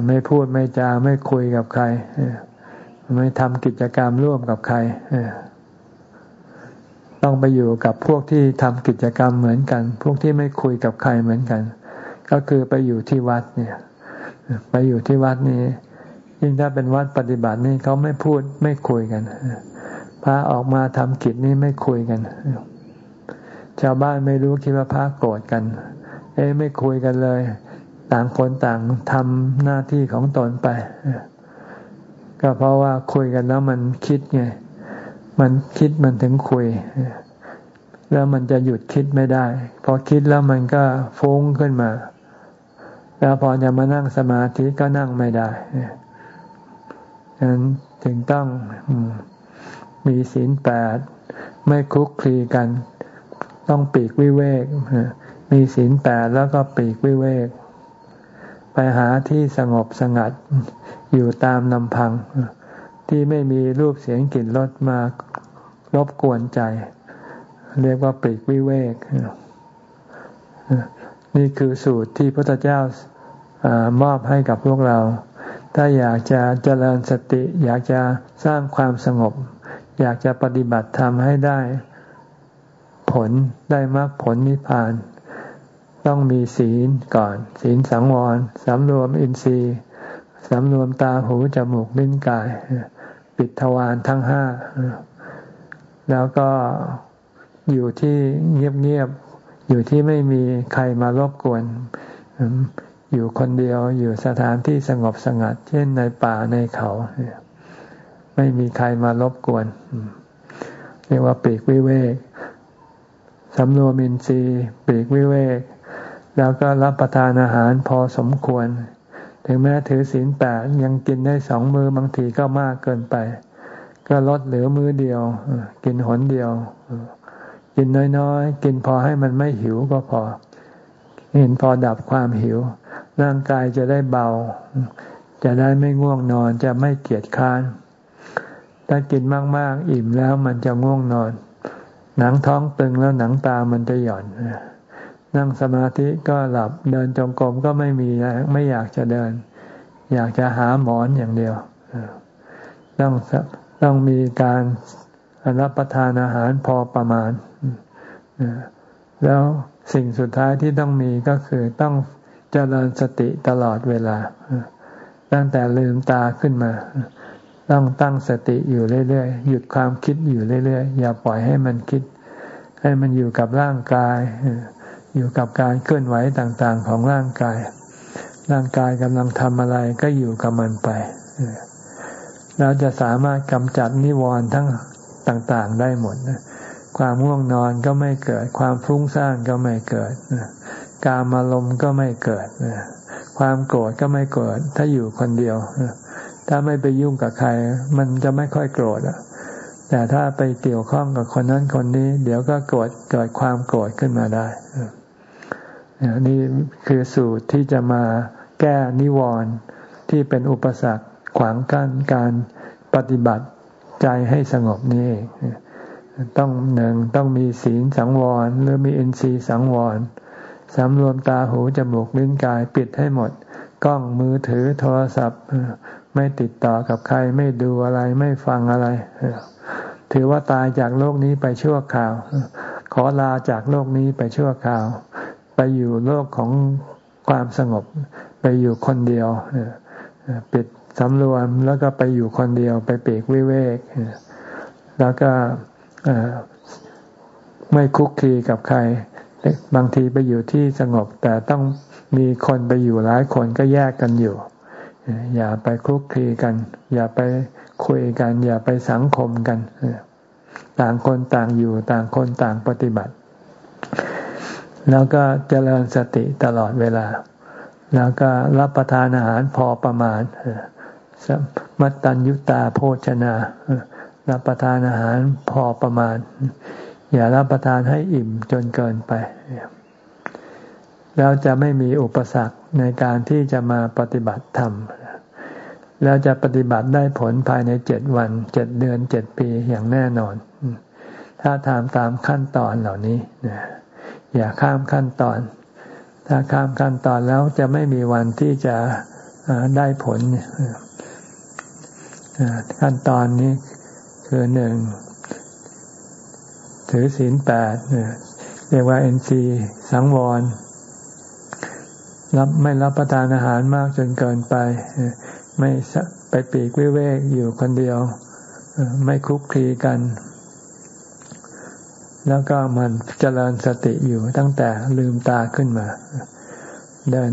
ไม่พูดไม่จาไม่คุยกับใครไม่ทำกิจกรรมร่วมกับใครต้องไปอยู่กับพวกที่ทำกิจกรรมเหมือนกัน พวกที่ไม่คุยกับใครเหมือนกัน ก็คือไปอยู่ที่วัดเนี่ย ไปอยู่ที่วัดนี้ ยิ่งถ้าเป็นวัดปฏิบัตินี่เขาไม่พูดไม่คุยกันพระออกมาทำกิจนี่ไม่คุยกัน ชาวบ้านไม่รู้คิดว่าพระโกรธกัน เอ้ไม่คุยกันเลย ต่างคนต่างทำหน้าที่ของตนไป ก็เพราะว่าคุยกันแล้วมันคิดไง มันคิดมันถึงคุย แล้วมันจะหยุดคิดไม่ได้ พอคิดแล้วมันก็ฟุ้งขึ้นมา แล้วพอจะมานั่งสมาธิก็นั่งไม่ได้ ฉะนั้นจึงต้องมีศีลแปดไม่คุกคลีกัน ต้องปีกวิเวกมีศีลแปดแล้วก็ปีกวิเวก ไปหาที่สงบสงัดอยู่ตามลำพัง ที่ไม่มีรูปเสียงกลิ่นรสมารบกวนใจ เรียกว่าปีกวิเวก นี่คือสูตรที่พระพุทธเจ้ามอบให้กับพวกเรา ถ้าอยากจะเจริญสติ อยากจะสร้างความสงบ อยากจะปฏิบัติธรรมให้ได้ ผลได้มรรคผลนิพพาน ต้องมีศีลก่อน ศีลสังวรสำรวมอินทรีย์สำรวมตาหูจมูกลิ้นกาย ปิดทวารทั้งห้า แล้วก็อยู่ที่เงียบๆอยู่ที่ไม่มีใครมารบกวน อยู่คนเดียวอยู่สถานที่สงบสงัด เช่นในป่าในเขา ไม่มีใครมารบกวน เรียกว่าปีกวิเวกสำรวมินทรีย์ปีกวิเวก แล้วก็รับประทานอาหารพอสมควร ถึงแม้ถือศีลแปดยังกินได้สองมือบางทีก็มากเกินไป ก็ลดเหลือมือเดียว กินหนเดียว กินน้อยๆ กินพอให้มันไม่หิวก็พอ นพอดับความหิว ร่างกายจะได้เบา จะได้ไม่ง่วงนอน จะไม่เกียจค้าน ถ้ากินมาก ๆ อิ่มแล้วมันจะง่วงนอน หนังท้องตึงแล้วหนังตามันจะหย่อน นั่งสมาธิก็หลับ เดินจงกรมก็ไม่มี ไม่อยากจะเดิน อยากจะหาหมอนอย่างเดียว ต้องต้องมีการรับประทานอาหารพอประมาณ แล้ว สิ่งสุดท้ายที่ต้องมีก็คือต้องเจริญสติตลอดเวลา ตั้งแต่ลืมตาขึ้นมา ต้องตั้งสติอยู่เรื่อยๆ หยุดความคิดอยู่เรื่อยๆ อย่าปล่อยให้มันคิด ให้มันอยู่กับร่างกาย อยู่กับการเคลื่อนไหวต่างๆ ของร่างกาย ร่างกายกำลังทำอะไรก็อยู่กับมันไปเราจะสามารถกำจัดนิวรณ์ทั้งต่างๆ ได้หมด ความง่วงนอนก็ไม่เกิด ความฟุ้งซ่านก็ไม่เกิดการอารมณ์ก็ไม่เกิดความโกรธก็ไม่เกิดถ้าอยู่คนเดียวถ้าไม่ไปยุ่งกับใคร มันจะไม่ค่อยโกรธแต่ถ้าไปเกี่ยวข้องกับคนนั้นคนนี้ เดี๋ยวก็โกรธเกิดความโกรธขึ้นมาได้นี่คือสูตรที่จะมาแก้นิวรณ์ที่เป็นอุปสรรคขวางกั้นการปฏิบัติใจให้สงบนี่ ต้องหนึ่งต้องมีศีลสังวร หรือมีอินทรีย์สังวรสำรวมตาหูจมูกลิ้นกายปิดให้หมด กล้องมือถือโทรศัพท์ ไม่ติดต่อกับใครไม่ดูอะไรไม่ฟังอะไร ถือว่าตายจากโลกนี้ไปชั่วคราว ขอลาจากโลกนี้ไปชั่วคราว ไปอยู่โลกของความสงบ ไปอยู่คนเดียวปิดสำรวมแล้วก็ไปอยู่คนเดียวไปเปกวิเวกแล้วก็ ไม่คุกคีกับใคร บางทีไปอยู่ที่สงบ แต่ต้องมีคนไปอยู่หลายคนก็แยกกันอยู่ อย่าไปคุกคีกัน อย่าไปคุยกัน อย่าไปสังคมกัน ต่างคนต่างอยู่ต่างคนต่างปฏิบัติ แล้วก็เจริญสติตลอดเวลา แล้วก็รับประทานอาหารพอประมาณมัตตัญยุตาโภชนา รับประทานอาหารพอประมาณ อย่ารับประทานให้อิ่มจนเกินไป แล้วจะไม่มีอุปสรรคในการที่จะมาปฏิบัติธรรม แล้วจะปฏิบัติได้ผลภายในเจ็ดวันเจ็ดเดือนเจ็ดปีอย่างแน่นอน ถ้าทำตามขั้นตอนเหล่านี้อย่าข้ามขั้นตอน ถ้าข้ามขั้นตอนแล้วจะไม่มีวันที่จะได้ผลขั้นตอนนี้ คือหนึ่งถือศีลแปดเรียกว่าเอ็นซีสังวร รับไม่รับประทานอาหารมากจนเกินไป ไม่ไปปีกวิเวกอยู่คนเดียว ไม่คุกคีกัน แล้วก็มันเจริญสติอยู่ตั้งแต่ลืมตาขึ้นมา เดิน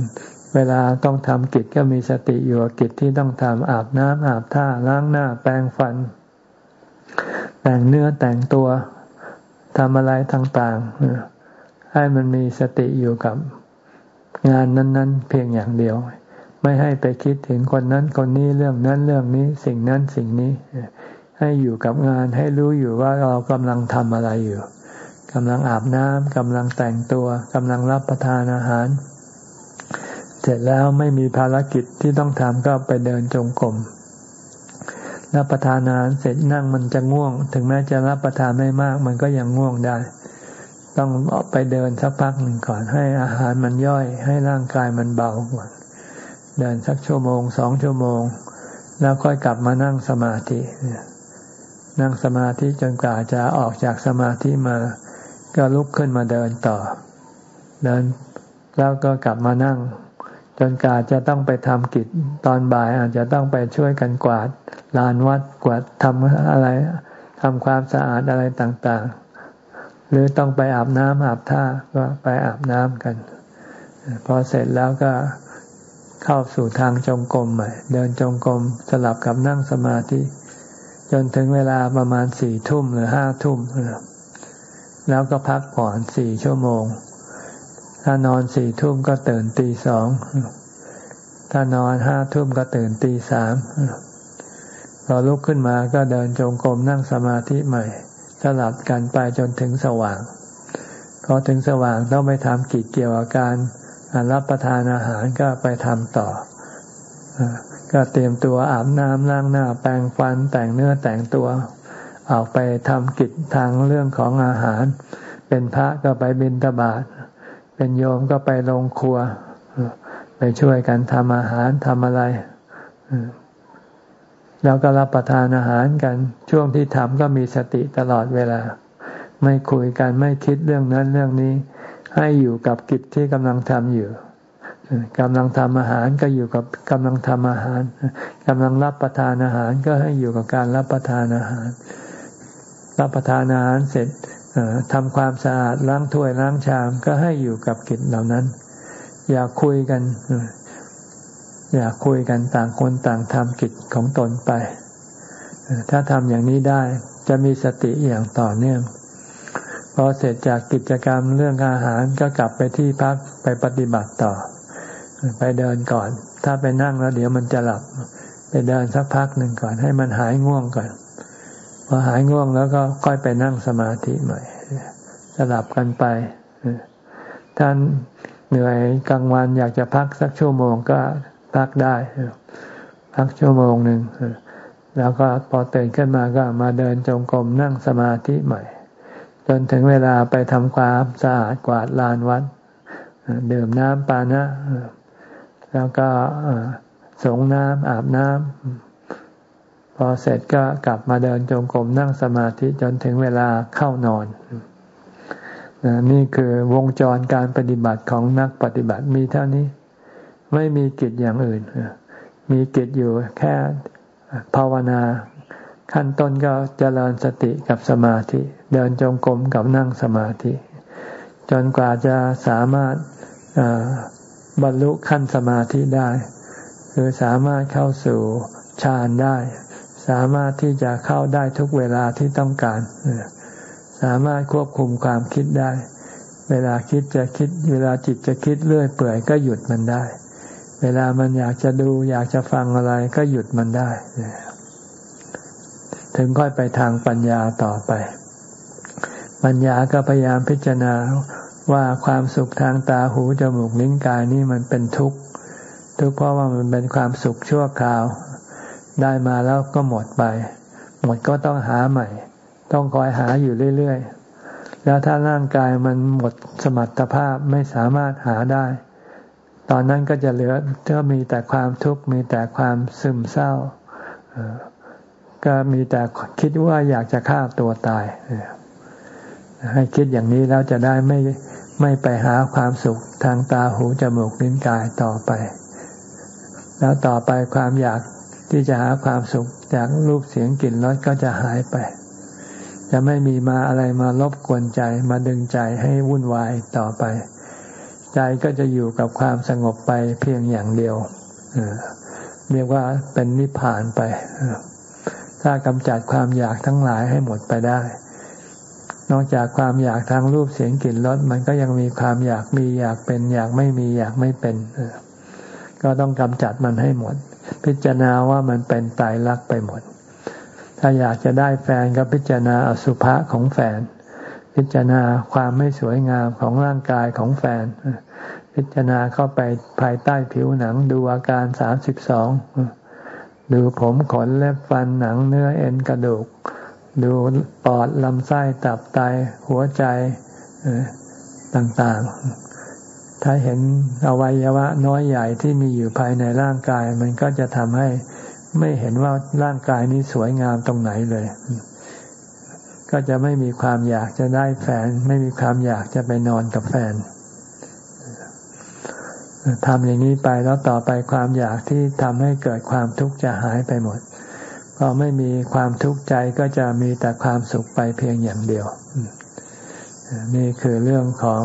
เวลาต้องทำกิจก็มีสติอยู่กิจที่ต้องทำอาบน้ำอาบท่าล้างหน้าแปรงฟัน แต่งเนื้อแต่งตัวทำอะไรต่างๆ ให้มันมีสติอยู่กับงานนั้น ๆ เพียงอย่างเดียว ไม่ให้ไปคิดถึงคนนั้นคนนี้เรื่องนั้นเรื่องนี้ สิ่งนั้นสิ่งนี้ ให้อยู่กับงานให้รู้อยู่ว่าเรากำลังทำอะไรอยู่กำลังอาบน้ำกำลังแต่งตัวกำลังรับประทานอาหาร เสร็จแล้วไม่มีภารกิจที่ต้องทำก็ไปเดินจงกรม รับประทานอาหารเสร็จนั่งมันจะง่วง ถึงแม้จะรับประทานไม่มาก มันก็ยังง่วงได้ ต้องออกไปเดินสักพักหนึ่งก่อน ให้อาหารมันย่อย ให้ร่างกายมันเบาก่อนเดินสักชั่วโมงสองชั่วโมง แล้วค่อยกลับมานั่งสมาธินั่งสมาธิจนกว่าจะออกจากสมาธิมา ก็ลุกขึ้นมาเดินต่อ เดินแล้วก็กลับมานั่ง จนกาจะต้องไปทำกิจตอนบ่ายอาจจะต้องไปช่วยกันกวาดลานวัดกวาดทำอะไรทำความสะอาดอะไรต่างๆ หรือต้องไปอาบน้ำอาบท่าก็ไปอาบน้ำกัน พอเสร็จแล้วก็เข้าสู่ทางจงกรมใหม่ เดินจงกรมสลับกับนั่งสมาธิ จนถึงเวลาประมาณสี่ทุ่มหรือห้าทุ่ม แล้วก็พักผ่อนสี่ชั่วโมง ถ้านอนสี่ทุ่มก็ตื่นตีสอง ถ้านอนห้าทุ่มก็ตื่นตีสามพอลุกขึ้นมาก็เดินจงกรมนั่งสมาธิใหม่ สลับกันไปจนถึงสว่าง พอถึงสว่างต้องไปทำกิจเกี่ยวกับการรับประทานอาหารก็ไปทำต่อ ก็เตรียมตัวอาบน้ำล้างหน้า แปรงฟันแต่งเนื้อแต่งตัวออกไปทำกิจทางเรื่องของอาหาร เป็นพระก็ไปบิณฑบาต เป็นโยมก็ไปลงครัว ไปช่วยกันทำอาหารทำอะไรแล้วก็รับประทานอาหารกัน ช่วงที่ทำก็มีสติตลอดเวลา ไม่คุยกันไม่คิดเรื่องนั้นเรื่องนี้ ให้อยู่กับกิจที่กำลังทำอยู่กำลังทำอาหารก็อยู่กับกำลังทำอาหารกำลังรับประทานอาหารก็ให้อยู่กับการรับประทานอาหาร รับประทานอาหารเสร็จ ทำความสะอาดล้างถ้วยล้างชามก็ให้อยู่กับกิจเหล่านั้น อย่าคุยกัน อยากคุยกันต่างคนต่างทำกิจของตนไป ถ้าทำอย่างนี้ได้จะมีสติอย่างต่อเนื่องพอเสร็จจากกิจกรรมเรื่องอาหารก็กลับไปที่พักไปปฏิบัติต่อ ไปเดินก่อน ถ้าไปนั่งแล้วเดี๋ยวมันจะหลับ ไปเดินสักพักหนึ่งก่อน ให้มันหายง่วงก่อน พอหายง่วงแล้วก็ค่อยไปนั่งสมาธิใหม่สลับกันไปท่านเหนื่อยกลางวันอยากจะพักสักชั่วโมงก็พักได้ พักชั่วโมงหนึ่งแล้วก็พอตื่นขึ้นมาก็มาเดินจงกรมนั่งสมาธิใหม่ จนถึงเวลาไปทำความสะอาดกวาดลานวัดดื่มน้ำปานะ แล้วก็สงน้ำอาบน้ำ พอเสร็จก็กลับมาเดินจงกรมนั่งสมาธิจนถึงเวลาเข้านอน นี่คือวงจรการปฏิบัติของนักปฏิบัติมีเท่านี้ ไม่มีกิจอย่างอื่น มีกิจอยู่แค่ภาวนา ขั้นต้นก็เจริญสติกับสมาธิ เดินจงกรมกับนั่งสมาธิ จนกว่าจะสามารถบรรลุขั้นสมาธิได้ คือสามารถเข้าสู่ฌานได้ สามารถที่จะเข้าได้ทุกเวลาที่ต้องการ สามารถควบคุมความคิดได้ เวลาคิดจะคิด เวลาจิตจะคิดเรื่อยเปื่อยก็หยุดมันได้ เวลามันอยากจะดู อยากจะฟังอะไรก็หยุดมันได้ ถึงค่อยไปทางปัญญาต่อไป ปัญญาก็พยายามพิจารณาว่าความสุขทางตาหูจมูกลิ้นกายนี่มันเป็นทุกข์ทุกข์เพราะว่ามันเป็นความสุขชั่วคราว ได้มาแล้วก็หมดไป หมดก็ต้องหาใหม่ ต้องคอยหาอยู่เรื่อยๆ แล้วถ้าร่างกายมันหมดสมรรถภาพไม่สามารถหาได้ ตอนนั้นก็จะเหลือก็มีแต่ความทุกข์มีแต่ความซึมเศร้า ก็มีแต่คิดว่าอยากจะฆ่าตัวตาย ให้คิดอย่างนี้แล้วจะได้ไม่ไม่ไปหาความสุขทางตาหูจมูกลิ้นกายต่อไป แล้วต่อไปความอยาก ที่จะหาความสุขจากรูปเสียงกลิ่นรสก็จะหายไป จะไม่มีมาอะไรมารบกวนใจมาดึงใจให้วุ่นวายต่อไป ใจก็จะอยู่กับความสงบไปเพียงอย่างเดียวเรียกว่าเป็นนิพพานไป ถ้ากำจัดความอยากทั้งหลายให้หมดไปได้ นอกจากความอยากทางรูปเสียงกลิ่นรสมันก็ยังมีความอยากมีอยากเป็น อยากไม่มีอยากไม่เป็น ก็ต้องกำจัดมันให้หมด พิจารณาว่ามันเป็นตายรักไปหมด ถ้าอยากจะได้แฟนก็พิจารณาอสุภะของแฟน พิจารณาความไม่สวยงามของร่างกายของแฟน พิจารณาเข้าไปภายใต้ผิวหนังดูอาการสามสิบสองดูผมขนเล็บฟันหนังเนื้อเอ็นกระดูก ดูปอดลำไส้ตับไตหัวใจต่างๆ ถ้าเห็นอวัยวะน้อยใหญ่ที่มีอยู่ภายในร่างกาย มันก็จะทำให้ไม่เห็นว่าร่างกายนี้สวยงามตรงไหนเลย ก็จะไม่มีความอยากจะได้แฟน ไม่มีความอยากจะไปนอนกับแฟนทำอย่างนี้ไปแล้วต่อไปความอยากที่ทำให้เกิดความทุกข์จะหายไปหมดพอไม่มีความทุกข์ใจก็จะมีแต่ความสุขไปเพียงอย่างเดียว นี่คือเรื่องของ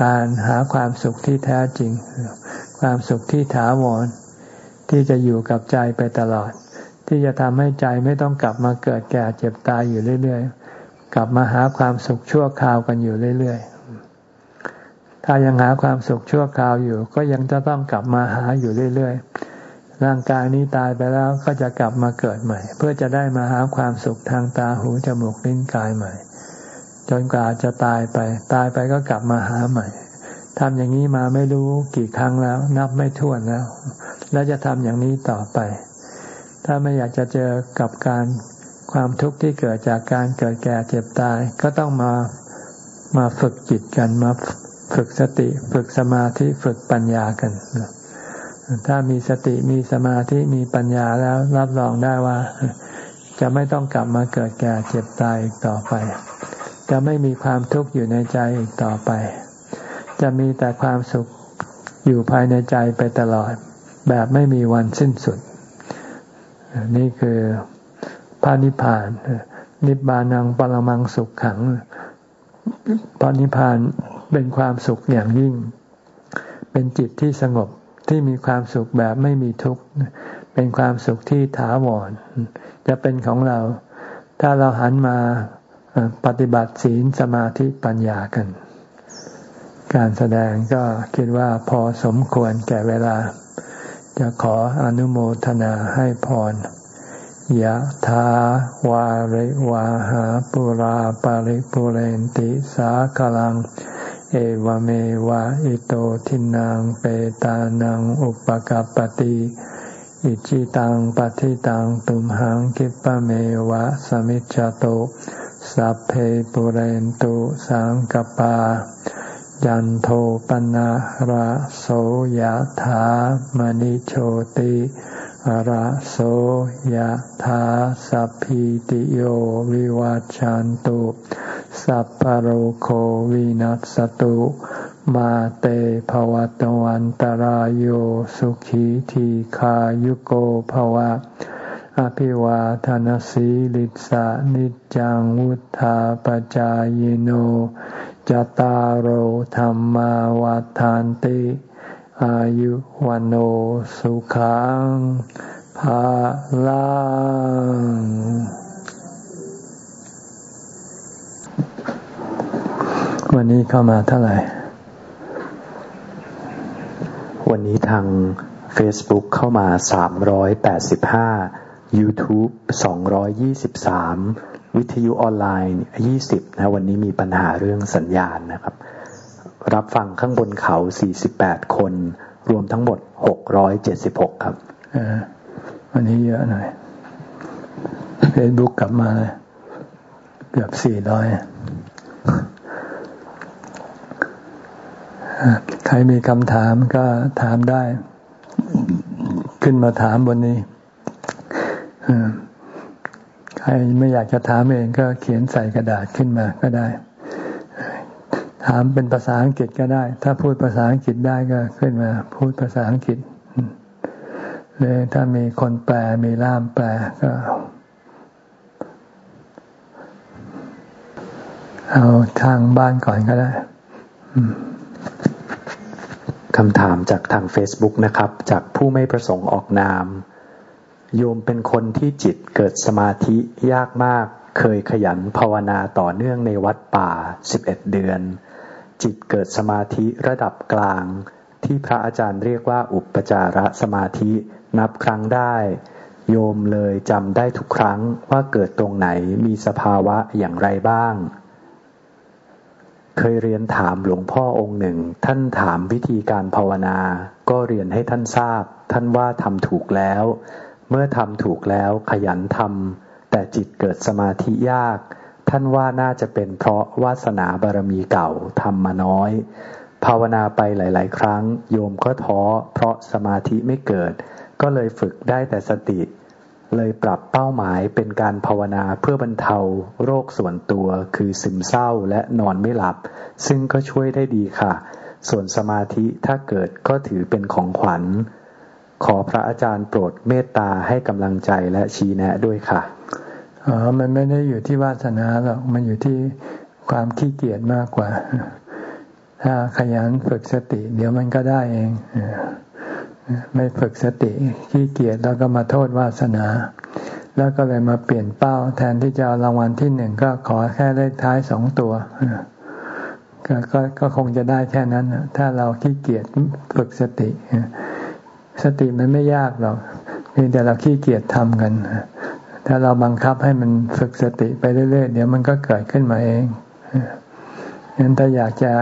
การหาความสุขที่แท้จริง ความสุขที่ถาวร ที่จะอยู่กับใจไปตลอด ที่จะทำให้ใจไม่ต้องกลับมาเกิดแก่เจ็บตายอยู่เรื่อยๆ กลับมาหาความสุขชั่วคราวกันอยู่เรื่อยๆ ถ้ายังหาความสุขชั่วคราวอยู่ ก็ยังจะต้องกลับมาหาอยู่เรื่อยๆ ร่างกายนี้ตายไปแล้วก็จะกลับมาเกิดใหม่ เพื่อจะได้มาหาความสุขทางตาหูจมูกลิ้นกายใหม่ จนกว่าจะตายไป ตายไปก็กลับมาหาใหม่ทำอย่างนี้มาไม่รู้กี่ครั้งแล้ว นับไม่ถ้วนแล้ว แล้วจะทำอย่างนี้ต่อไป ถ้าไม่อยากจะเจอกับการความทุกข์ที่เกิดจากการเกิดแก่เจ็บตาย ก็ต้องมามาฝึกจิตกันมาฝึกสติ ฝึกสมาธิฝึกปัญญากัน ถ้ามีสติมีสมาธิมีปัญญาแล้วรับรองได้ว่า จะไม่ต้องกลับมาเกิดแก่เจ็บตายต่อไป จะไม่มีความทุกข์อยู่ในใจอีกต่อไป จะมีแต่ความสุขอยู่ภายในใจไปตลอด แบบไม่มีวันสิ้นสุด นี่คือพระนิพพาน นิบานังปรมังสุขขังพระนิพพานเป็นความสุขอย่างยิ่ง เป็นจิตที่สงบที่มีความสุขแบบไม่มีทุกข์เป็นความสุขที่ถาวรจะเป็นของเรา ถ้าเราหันมา ปฏิบัติศีลสมาธิปัญญากัน การแสดงก็คิดว่าพอสมควรแก่เวลา จะขออนุโมทนาให้พรยะถาวาริวาหาปุราปาริปุเรนติสากลัง เอวเมวะอิโตทินังเปตานังอุปกปติอิจิตังปฏิตังตุมหังคิปะเมวะสมิจจโต สัพเพปุเรนตุสังกปา ยันโทปนะระโสยถามณิโชติระโสยถาสัพพิติโยวิวัจจันตุสัพพโรโควินัสตุมาเตภวตวันตารโยสุขีทีขายุโกภวะ อภิวาทานสีลิสานิจังวุธาปจายโนจตารโหธรรมาวาทานติ อายุวันโอสุขังภาลังวันนี้เข้ามาเท่าไหร่ วันนี้ทาง Facebook เข้ามา 385 YouTube 223 วิทยุออนไลน์ 20 นะวันนี้มีปัญหาเรื่องสัญญาณนะครับ รับฟังข้างบนเขา 48 คน รวมทั้งหมด 676 ครับวันนี้เยอะหน่อย Facebook กลับมาเลยเกือบ 400 ใครมีคำถามก็ถามได้ ขึ้นมาถามบนนี้ ใครไม่อยากจะถามเองก็เขียนใส่กระดาษขึ้นมาก็ได้ ถามเป็นภาษาอังกฤษก็ได้ ถ้าพูดภาษาอังกฤษได้ก็ขึ้นมา พูดภาษาอังกฤษเลยถ้ามีคนแปลมีล่ามแปลก็เอาทางบ้านก่อนก็ได้คำถามจากทาง Facebook นะครับ จากผู้ไม่ประสงค์ออกนาม โยมเป็นคนที่จิตเกิดสมาธิยากมาก เคยขยันภาวนาต่อเนื่องในวัดป่า 11 เดือน จิตเกิดสมาธิระดับกลาง ที่พระอาจารย์เรียกว่าอุปจารสมาธินับครั้งได้ โยมเลยจำได้ทุกครั้งว่าเกิดตรงไหนมีสภาวะอย่างไรบ้าง เคยเรียนถามหลวงพ่อองค์หนึ่ง ท่านถามวิธีการภาวนา ก็เรียนให้ท่านทราบ ท่านว่าทำถูกแล้ว เมื่อทำถูกแล้วขยันทำแต่จิตเกิดสมาธิยาก ท่านว่าน่าจะเป็นเพราะวาสนาบารมีเก่าทำมาน้อย ภาวนาไปหลาย ๆ ครั้ง โยมก็ท้อเพราะสมาธิไม่เกิด ก็เลยฝึกได้แต่สติ เลยปรับเป้าหมายเป็นการภาวนาเพื่อบรรเทาโรคส่วนตัวคือซึมเศร้าและนอนไม่หลับ ซึ่งก็ช่วยได้ดีค่ะ ส่วนสมาธิถ้าเกิดก็ถือเป็นของขวัญ ขอพระอาจารย์โปรดเมตตาให้กำลังใจและชี้แนะด้วยค่ะอ๋อมันไม่ได้อยู่ที่วาสนาหรอก มันอยู่ที่ความขี้เกียจมากกว่า ถ้าขยันฝึกสติ เดี๋ยวมันก็ได้เอง ไม่ฝึกสติขี้เกียจแล้วก็มาโทษวาสนา แล้วก็เลยมาเปลี่ยนเป้า แทนที่จะรางวัลที่หนึ่งก็ขอแค่เลขท้ายสองตัวกก็ก็คงจะได้แค่นั้น ถ้าเราขี้เกียจฝึกสติ สติมันไม่ยากหรอกเพียงแต่เราขี้เกียจทำกัน ถ้าเราบังคับให้มันฝึกสติไปเรื่อยๆ เดี๋ยวมันก็เกิดขึ้นมาเองฉะนั้นถ้าอยากจะ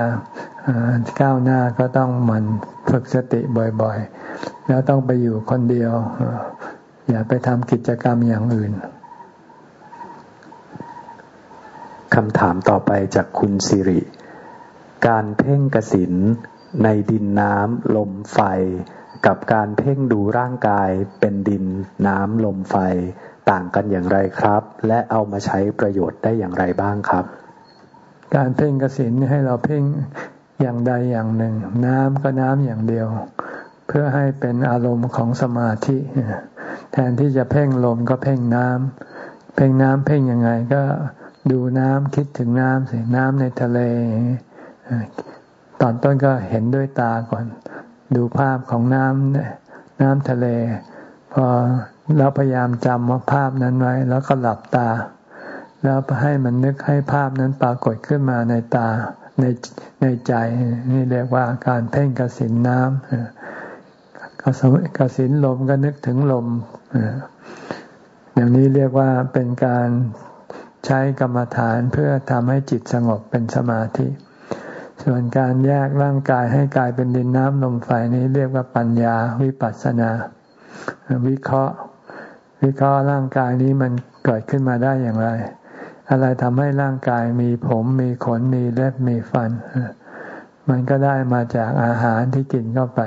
ก้าวหน้าก็ต้องมันฝึกสติบ่อยๆ แล้วต้องไปอยู่คนเดียว อย่าไปทำกิจกรรมอย่างอื่นคำถามต่อไปจากคุณสิริ การเพ่งกสินในดินน้ำลมไฟ กับการเพ่งดูร่างกายเป็นดินน้ำลมไฟต่างกันอย่างไรครับ และเอามาใช้ประโยชน์ได้อย่างไรบ้างครับ การเพ่งกสินให้เราเพ่งอย่างใดอย่างหนึ่ง น้ำก็น้ำอย่างเดียว เพื่อให้เป็นอารมณ์ของสมาธิ แทนที่จะเพ่งลมก็เพ่งน้ำเพ่งน้ำเพ่งยังไงก็ดูน้ำคิดถึงน้ำสิน้ำในทะเล ตอนต้นก็เห็นด้วยตาก่อน ดูภาพของน้ำน้ำทะเล พอเราพยายามจำว่าภาพนั้นไว้ แล้วก็หลับตา แล้วให้มันนึกให้ภาพนั้นปรากฏขึ้นมาในตาในในใจ นี่เรียกว่าการเพ่งกสินน้ำกสินลมก็นึกถึงลมอย่างนี้เรียกว่าเป็นการใช้กรรมฐานเพื่อทำให้จิตสงบเป็นสมาธิ ส่วนการแยกร่างกายให้กลายเป็นดินน้ำลมไฟนี้เรียกว่าปัญญาวิปัสสนา วิเคราะห์ วิเคราะห์ร่างกายนี้มันเกิดขึ้นมาได้อย่างไร อะไรทำให้ร่างกายมีผมมีขนมีเล็บมีฟัน มันก็ได้มาจากอาหารที่กินเข้าไป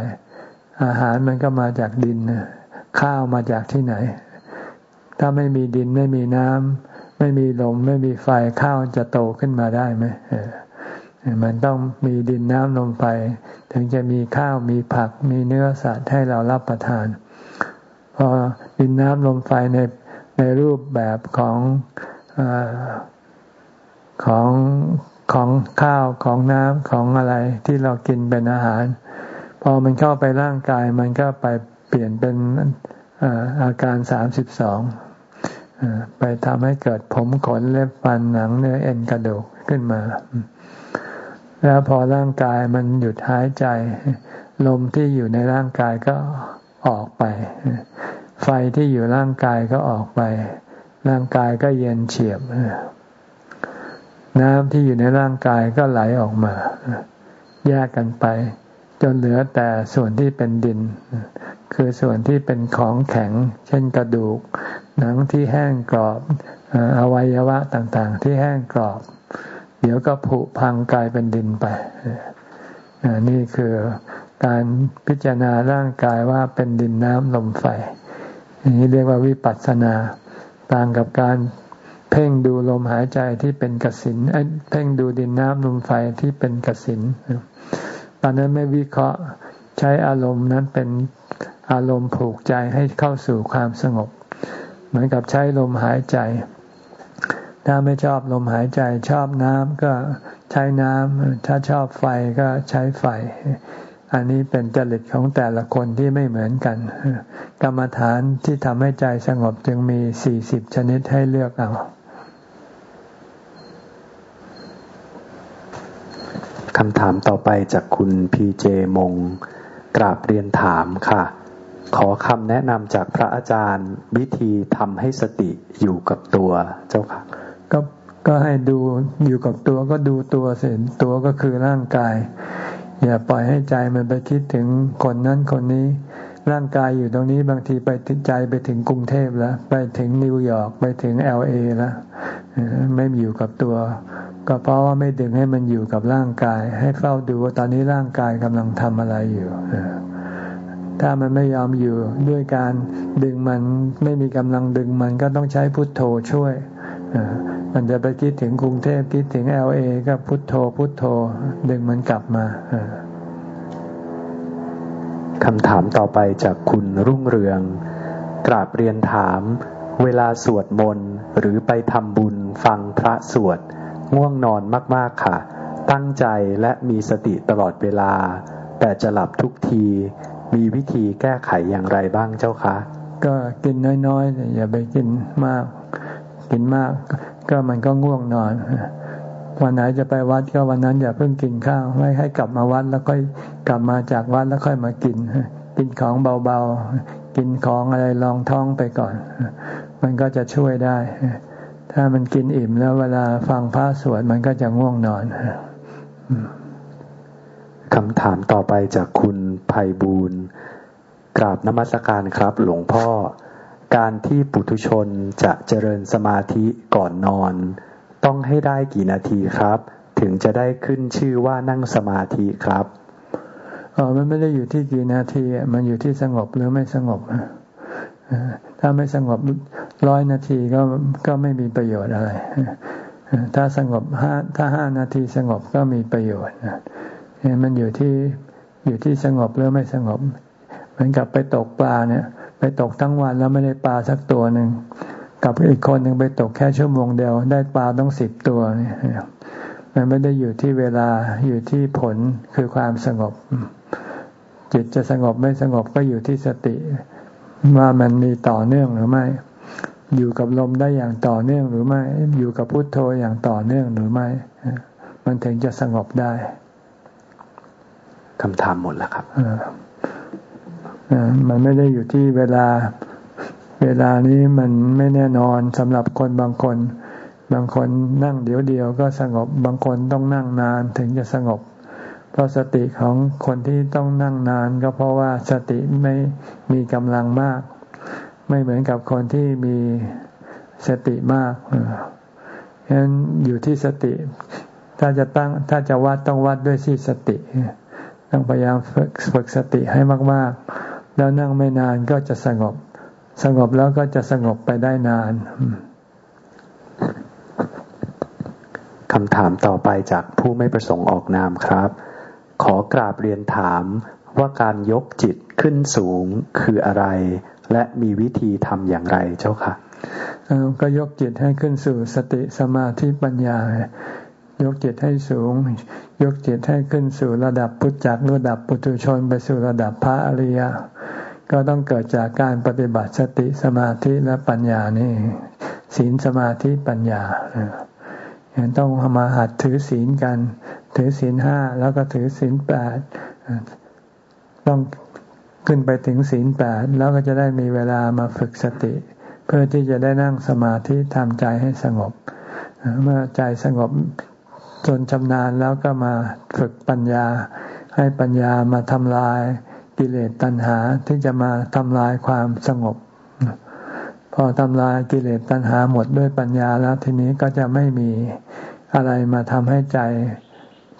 อาหารมันก็มาจากดิน ข้าวมาจากที่ไหน ถ้าไม่มีดินไม่มีน้ำไม่มีลมไม่มีไฟข้าวจะโตขึ้นมาได้ไหม มันต้องมีดินน้ำลมไฟถึงจะมีข้าวมีผัก มีเนื้อสัตว์ให้เรารับประทาน พอดินน้ำลมไฟในในรูปแบบของของของข้าวของน้ำของอะไรที่เรากินเป็นอาหาร พอมันเข้าไปร่างกายมันก็ไปเปลี่ยนเป็นอาการสามสิบสองไปทำให้เกิดผมขนเล็บฟันหนังเนื้อเอ็นกระดูกขึ้นมา แล้วพอร่างกายมันหยุดหายใจ ลมที่อยู่ในร่างกายก็ออกไป ไฟที่อยู่ร่างกายก็ออกไป ร่างกายก็เย็นเฉียบ น้ำที่อยู่ในร่างกายก็ไหลออกมา แยกกันไป จนเหลือแต่ส่วนที่เป็นดิน คือส่วนที่เป็นของแข็ง เช่นกระดูก หนังที่แห้งกรอบอวัยวะต่างๆ ที่แห้งกรอบ เดี๋ยวก็ผุพังกลายเป็นดินไปนี่คือการพิจารณาร่างกายว่าเป็นดินน้ำลมไฟอย่างนี้เรียกว่าวิปัสสนา ต่างกับการเพ่งดูลมหายใจที่เป็นกสินเพ่งดูดินน้ำลมไฟที่เป็นกสินตอนนั้นไม่วิเคราะห์ใช้อารมณ์นั้นเป็นอารมณ์ผูกใจให้เข้าสู่ความสงบ เหมือนกับใช้ลมหายใจ ถ้าไม่ชอบลมหายใจชอบน้ำก็ใช้น้ำถ้าชอบไฟก็ใช้ไฟ อันนี้เป็นจริตของแต่ละคนที่ไม่เหมือนกัน กรรมฐานที่ทำให้ใจสงบจึงมีสี่สิบชนิดให้เลือกเอาคำถามต่อไปจากคุณพีเจมง กราบเรียนถามค่ะ ขอคำแนะนำจากพระอาจารย์วิธีทำให้สติอยู่กับตัวเจ้าค่ะ ก็ให้ดูอยู่กับตัวก็ดูตัวเสร็จตัวก็คือร่างกาย อย่าปล่อยให้ใจมันไปคิดถึงคนนั้นคนนี้ ร่างกายอยู่ตรงนี้บางทีไปใจไปถึงกรุงเทพแล้ว ไปถึงนิวยอร์กไปถึงเอลเอแล้วไม่อยู่กับตัว ก็เพราะว่าไม่ดึงให้มันอยู่กับร่างกาย ให้เฝ้าดูว่าตอนนี้ร่างกายกำลังทำอะไรอยู่ถ้ามันไม่ยอมอยู่ด้วยการดึงมันไม่มีกำลังดึงมันก็ต้องใช้พุทโธช่วย มันจะไปคิดถึงกรุงเทพคิดถึงเอลเอก็พุทโธ พุทโธ ดึงมันกลับมาคำถามต่อไปจากคุณรุ่งเรือง กราบเรียนถาม เวลาสวดมนต์หรือไปทำบุญฟังพระสวด ง่วงนอนมากๆค่ะ ตั้งใจและมีสติตลอดเวลา แต่จะหลับทุกทีมีวิธีแก้ไขอย่างไรบ้างเจ้าคะ ก็กินน้อยๆ อย่าไปกินมาก กินมาก ก็มันก็ง่วงนอน วันไหนจะไปวัดก็วันนั้นอย่าเพิ่งกินข้าวไม่ให้กลับมาวัดแล้วค่อยกลับมาจากวัดแล้วค่อยมากิน กินของเบาๆ กินของอะไรรองท้องไปก่อน มันก็จะช่วยได้ ถ้ามันกินอิ่มแล้วเวลาฟังพระสวดมันก็จะง่วงนอนคำถามต่อไปจากคุณภัยบูรณ์กราบนมัสการครับ หลวงพ่อ การที่ปุถุชนจะเจริญสมาธิก่อนนอน ต้องให้ได้กี่นาทีครับ ถึงจะได้ขึ้นชื่อว่านั่งสมาธิครับอ๋อมันไม่ได้อยู่ที่กี่นาที มันอยู่ที่สงบหรือไม่สงบถ้าไม่สงบร้อยนาทีก็ก็ไม่มีประโยชน์อะไร ถ้าสงบห้าถ้าห้านาทีสงบก็มีประโยชน์มันอยู่ที่อยู่ที่สงบหรือไม่สงบ เหมือนกับไปตกปลาเนี่ย ไปตกทั้งวันแล้วไม่ได้ปลาสักตัวหนึ่งกับอีกคนหนึ่งไปตกแค่ชั่วโมงเดียว ได้ปลาต้องสิบตัวเนี่ยมันไม่ได้อยู่ที่เวลาอยู่ที่ผลคือความสงบ จิตจะสงบไม่สงบก็อยู่ที่สติ ว่ามันมีต่อเนื่องหรือไม่ อยู่กับลมได้อย่างต่อเนื่องหรือไม่ อยู่กับพุทโธอย่างต่อเนื่องหรือไม่ มันถึงจะสงบได้คำถามหมดแล้วครับ มันไม่ได้อยู่ที่เวลา เวลานี้มันไม่แน่นอนสำหรับคนบางคน บางคนนั่งเดี๋ยวเดียวก็สงบ บางคนต้องนั่งนานถึงจะสงบ เพราะสติของคนที่ต้องนั่งนาน ก็เพราะว่าสติไม่มีกำลังมาก ไม่เหมือนกับคนที่มีสติมากฉะนั้นอยู่ที่สติ ถ้าจะตั้ง ถ้าจะวัดต้องวัดด้วยที่สติ ต้องพยายามฝึกฝึกสติให้มาก ๆ แล้วนั่งไม่นานก็จะสงบ สงบแล้วก็จะสงบไปได้นานคำถามต่อไปจากผู้ไม่ประสงค์ออกนามครับ ขอกราบเรียนถามว่าการยกจิตขึ้นสูงคืออะไร และมีวิธีทำอย่างไรเจ้าค่ะก็ยกจิตให้ขึ้นสู่สติสมาธิปัญญา ยกจิตให้สูง ยกจิตให้ขึ้นสู่ระดับพุทธจักระดับปุถุชนไปสู่ระดับพระอริยก็ต้องเกิดจากการปฏิบัติสติสมาธิและปัญญานี่ศีลสมาธิปัญญาต้องมาหัดถือศีลกัน ถือศีลห้าแล้วก็ถือศีลแปดต้องขึ้นไปถึงศีลแปดแล้วก็จะได้มีเวลามาฝึกสติ เพื่อที่จะได้นั่งสมาธิทำใจให้สงบ เมื่อใจสงบ จนชำนาญแล้วก็มาฝึกปัญญา ให้ปัญญามาทำลายกิเลสตัณหาที่จะมาทำลายความสงบ พอทำลายกิเลสตัณหาหมดด้วยปัญญาแล้วทีนี้ก็จะไม่มีอะไรมาทำให้ใจ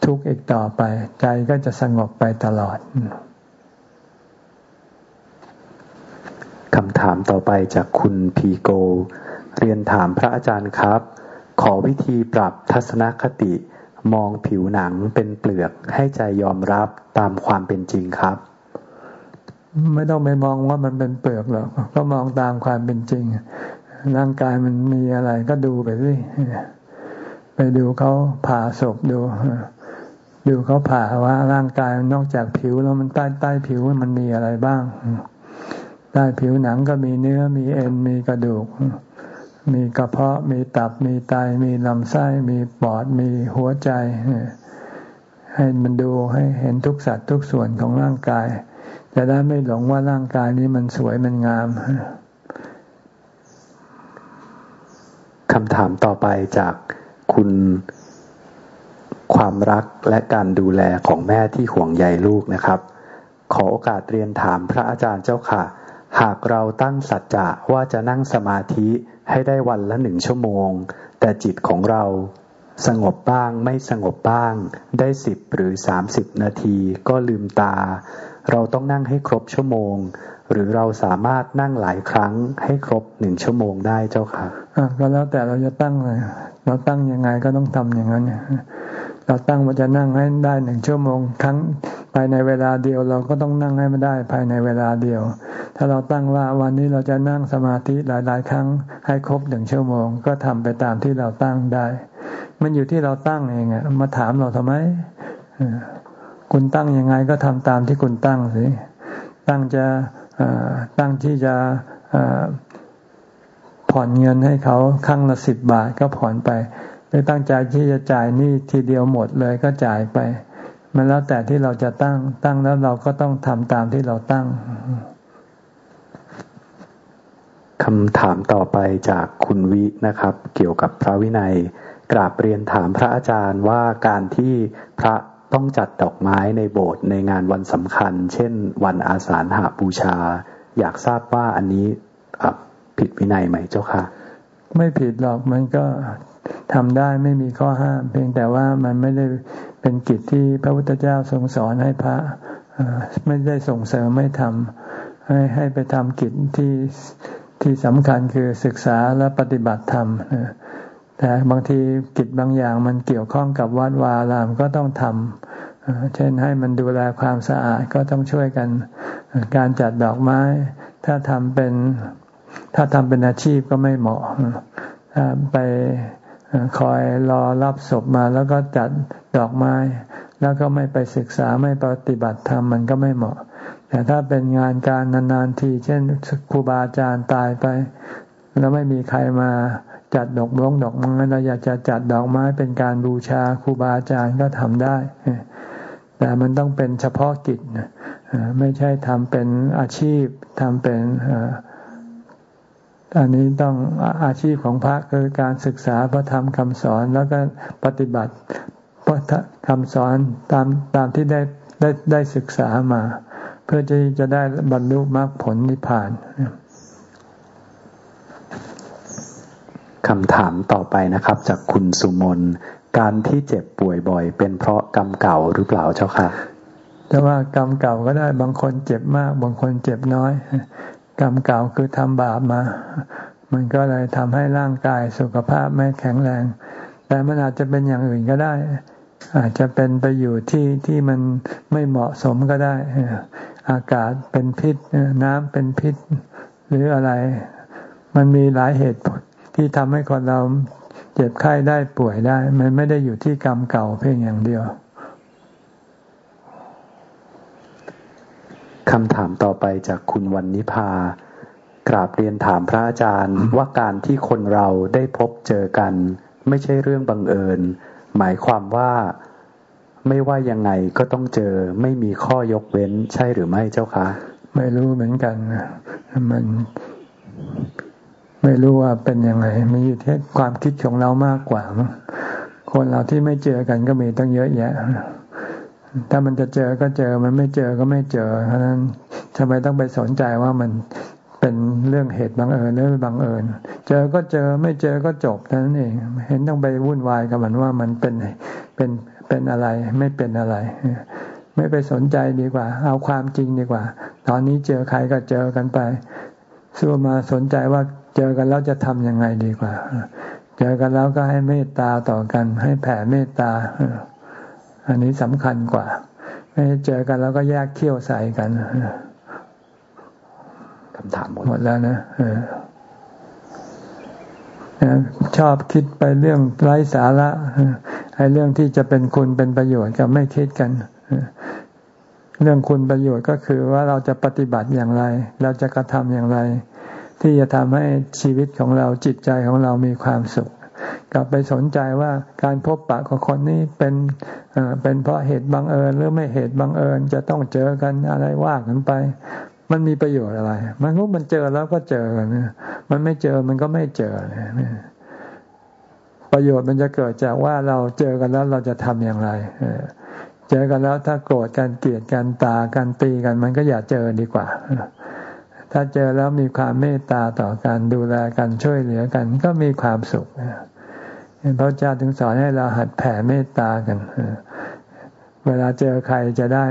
ทุกข์อีกต่อไป ใจก็จะสงบไปตลอดคำถามต่อไปจากคุณพีโก เรียนถามพระอาจารย์ครับ ขอวิธีปรับทัศนคติ มองผิวหนังเป็นเปลือกให้ใจยอมรับตามความเป็นจริงครับ ไม่ต้องไปมองว่ามันเป็นเปลือกหรอกก็มองตามความเป็นจริง ร่างกายมันมีอะไรก็ดูไปสิไปดูเขาผ่าศพดูดูเขาผ่าว่าร่างกายนอกจากผิวแล้วมันใต้ใต้ผิวมันมีอะไรบ้าง ใต้ผิวหนังก็มีเนื้อมีเอ็นมีกระดูก มีกระเพาะมีตับมีไตมีลำไส้มีปอดมีหัวใจ ให้มันดูให้เห็นทุกสัตว์ทุกส่วนของร่างกาย จะได้ไม่หลงว่าร่างกายนี้มันสวยมันงามคำถามต่อไปจากคุณความรักและการดูแลของแม่ที่ห่วงใยลูกนะครับ ขอโอกาสเรียนถามพระอาจารย์เจ้าค่ะ หากเราตั้งสัจจะว่าจะนั่งสมาธิให้ได้วันละหนึ่งชั่วโมง แต่จิตของเราสงบบ้างไม่สงบบ้าง ได้สิบหรือสามสิบนาทีก็ลืมตา เราต้องนั่งให้ครบชั่วโมง หรือเราสามารถนั่งหลายครั้งให้ครบหนึ่งชั่วโมงได้เจ้าค่ะก็แล้วแต่เราจะตั้งเลยเราตั้งยังไงก็ต้องทำอย่างนั้นเราตั้งว่าจะนั่งให้ได้หนึ่งชั่วโมง ครั้ง ภายในเวลาเดียวเราก็ต้องนั่งให้ไม่ได้ภายในเวลาเดียว ถ้าเราตั้งว่าวันนี้เราจะนั่งสมาธิหลาย ๆ ครั้งให้ครบหนึ่งชั่วโมง ก็ทำไปตามที่เราตั้งได้ มันอยู่ที่เราตั้งเองอะมาถามเราทำไมคุณตั้งยังไงก็ทำตามที่คุณตั้งสิตั้งจะตั้งที่จะผ่อนเงินให้เขาครั้งละสิบบาทก็ผ่อนไปหรือตั้งใจที่จะจ่ายนี่ทีเดียวหมดเลยก็จ่ายไป มันแล้วแต่ที่เราจะตั้ง ตั้งแล้วเราก็ต้องทำตามที่เราตั้งคำถามต่อไปจากคุณวินะครับ เกี่ยวกับพระวินัย กราบเรียนถามพระอาจารย์ว่าการที่พระต้องจัดดอกไม้ในโบสถ์ในงานวันสำคัญ เช่น วันอาสาฬหาบูชา อยากทราบว่าอันนี้ผิดวินัยไหมเจ้าค่ะ ไม่ผิดหรอกมันก็ทำได้ไม่มีข้อห้าม เพียงแต่ว่ามันไม่ได้ เป็นกิจที่พระพุทธเจ้าทรงสอนให้พระไม่ได้ส่งเสริมไม่ทำให้ให้ไปทำกิจที่ที่สำคัญคือศึกษาและปฏิบัติธรรมแต่บางทีกิจบางอย่างมันเกี่ยวข้องกับวัดวารามก็ต้องทำเช่นให้มันดูแลความสะอาดก็ต้องช่วยกัน การจัดดอกไม้ ถ้าทำเป็นถ้าทำเป็นอาชีพก็ไม่เหมาะถ้าไป คอยรอรับศพมาแล้วก็จัดดอกไม้ แล้วก็ไม่ไปศึกษาไม่ปฏิบัติธรรมมันก็ไม่เหมาะ แต่ถ้าเป็นงานการนานๆที เช่นครูบาอาจารย์ตายไป แล้วไม่มีใครมาจัดดอกบงดอกไม้เราอยากจะจัดดอกไม้เป็นการบูชาครูบาอาจารย์ก็ทำได้ แต่มันต้องเป็นเฉพาะกิจไม่ใช่ทำเป็นอาชีพทำเป็น อันนี้ต้องอาชีพของพระคือการศึกษาพระธรรมคำสอนแล้วก็ปฏิบัติพระคำสอนตามตามที่ได้ได้ได้ศึกษามา เพื่อจะจะได้บรรลุมรรคผลนิพพานคำถามต่อไปนะครับ จากคุณสุมนการที่เจ็บป่วยบ่อย เป็นเพราะกรรมเก่าหรือเปล่าเจ้าค่ะแต่ว่ากรรมเก่าก็ได้บางคนเจ็บมาก บางคนเจ็บน้อย กรรมเก่าคือทำบาปมา มันก็เลยทำให้ร่างกายสุขภาพไม่แข็งแรง แต่มันอาจจะเป็นอย่างอื่นก็ได้ อาจจะเป็นไปอยู่ที่ที่มันไม่เหมาะสมก็ได้ อากาศเป็นพิษ น้ำเป็นพิษ หรืออะไร มันมีหลายเหตุที่ทำให้คนเราเจ็บไข้ได้ป่วยได้ มันไม่ได้อยู่ที่กรรมเก่าเพียงอย่างเดียว คำถามต่อไปจากคุณวันนิพากราบเรียนถามพระอาจารย์ว่าการที่คนเราได้พบเจอกัน ไม่ใช่เรื่องบังเอิญ หมายความว่าไม่ว่ายังไงก็ต้องเจอไม่มีข้อยกเว้นใช่หรือไม่เจ้าคะไม่รู้เหมือนกันมันไม่รู้ว่าเป็นยังไงมีอยู่ที่ความคิดของเรามากกว่า คนเราที่ไม่เจอกันก็มีตั้งเยอะแยะ ถ้ามันจะเจอก็เจอมันไม่เจอก็ไม่เจอเพราะนั้นทำไมต้องไปสนใจว่ามันเป็นเรื่องเหตุบังเอิญหรือบังเอิญ เจอก็เจอไม่เจอก็จบเท่านั้นเอง เห็นต้องไปวุ่นวายกับมันว่ามันเป็นเป็นเป็นอะไรไม่เป็นอะไร ไม่ไปสนใจดีกว่า เอาความจริงดีกว่า ตอนนี้เจอใครก็เจอกันไปสู้มาสนใจว่าเจอกันแล้วจะทำยังไงดีกว่า เจอกันแล้วก็ให้เมตตาต่อกัน ให้แผ่เมตตา อันนี้สำคัญกว่า ไม่เจอกันแล้วก็แยกเขี้ยวใส่กันคำถามหมดแล้วนะชอบคิดไปเรื่องไร้สาระไอ้เรื่องที่จะเป็นคุณเป็นประโยชน์กับไม่คิดกันเรื่องคุณประโยชน์ก็คือว่าเราจะปฏิบัติอย่างไร เราจะกระทำอย่างไร ที่จะทำให้ชีวิตของเราจิตใจของเรามีความสุข กลับไปสนใจว่าการพบปะของคนนี้เป็น เป็นเพราะเหตุบังเอิญหรือไม่เหตุบังเอิญจะต้องเจอกันอะไรว่ากันไป มันมีประโยชน์อะไร มันก็มันเจอแล้วก็เจอกันมันไม่เจอมันก็ไม่เจอประโยชน์มันจะเกิดจากว่าเราเจอกันแล้วเราจะทำอย่างไรเจอกันแล้วถ้าโกรธกันเกลียดกันตากันตีกัน มันก็อย่าเจอดีกว่าถ้าเจอแล้วมีความเมตตาต่อกันดูแลกันช่วยเหลือกัน ก็มีความสุข พระเจ้าถึงสอนให้เราหัดแผ่เมตตากันเวลาเจอใครจะได้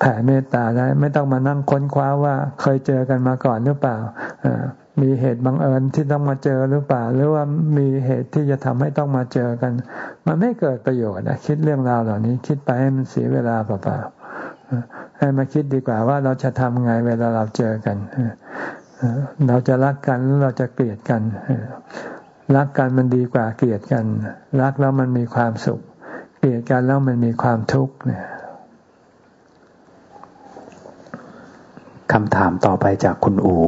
แผ่เมตตาได้ ไม่ต้องมานั่งค้นคว้าว่าเคยเจอกันมาก่อนหรือเปล่ามีเหตุบังเอิญที่ต้องมาเจอหรือเปล่า หรือว่ามีเหตุที่จะทำให้ต้องมาเจอกัน มันไม่เกิดประโยชน์นะคิดเรื่องราวเหล่านี้ คิดไปให้มันเสียเวลาเปล่าๆให้มาคิดดีกว่าว่าเราจะทำไงเวลาเราเจอกันเราจะรักกันหรือเราจะเกลียดกัน รักกันมันดีกว่าเกลียดกัน รักแล้วมันมีความสุข เกลียดกันแล้วมันมีความทุกข์เนี่ยคำถามต่อไปจากคุณอู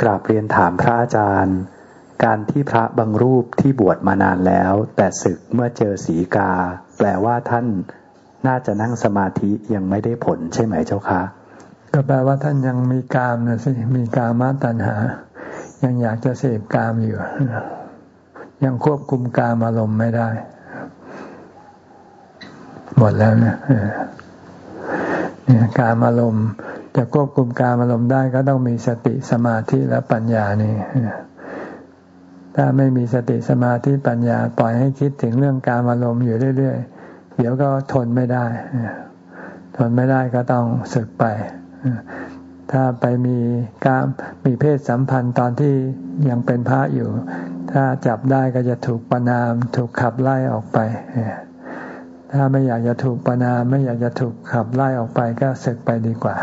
กราบเรียนถามพระอาจารย์ การที่พระบางรูปที่บวชมานานแล้ว แต่ศึกเมื่อเจอสีกา แปลว่าท่านน่าจะนั่งสมาธิยังไม่ได้ผลใช่ไหมเจ้าคะ ก็แปลว่าท่านยังมีกามนะสิมีกามาตัณหา ยังอยากจะเสพกามอยู่ ยังควบคุมกามอารมณ์ไม่ได้ หมดแล้วนะเนี่ยกามอารมณ์จะควบคุมการอารมณ์ได้ก็ต้องมีสติสมาธิและปัญญานี่ถ้าไม่มีสติสมาธิปัญญาปล่อยให้คิดถึงเรื่องการอารมณ์อยู่เรื่อยๆ เดี๋ยวก็ทนไม่ได้ ทนไม่ได้ก็ต้องสึกไป ถ้าไปมีการมีเพศสัมพันธ์ตอนที่ยังเป็นพระอยู่ ถ้าจับได้ก็จะถูกประนาม ถูกขับไล่ออกไป ถ้าไม่อยากจะถูกประนาม ไม่อยากจะถูกขับไล่ออกไปก็ศึกไปดีกว่า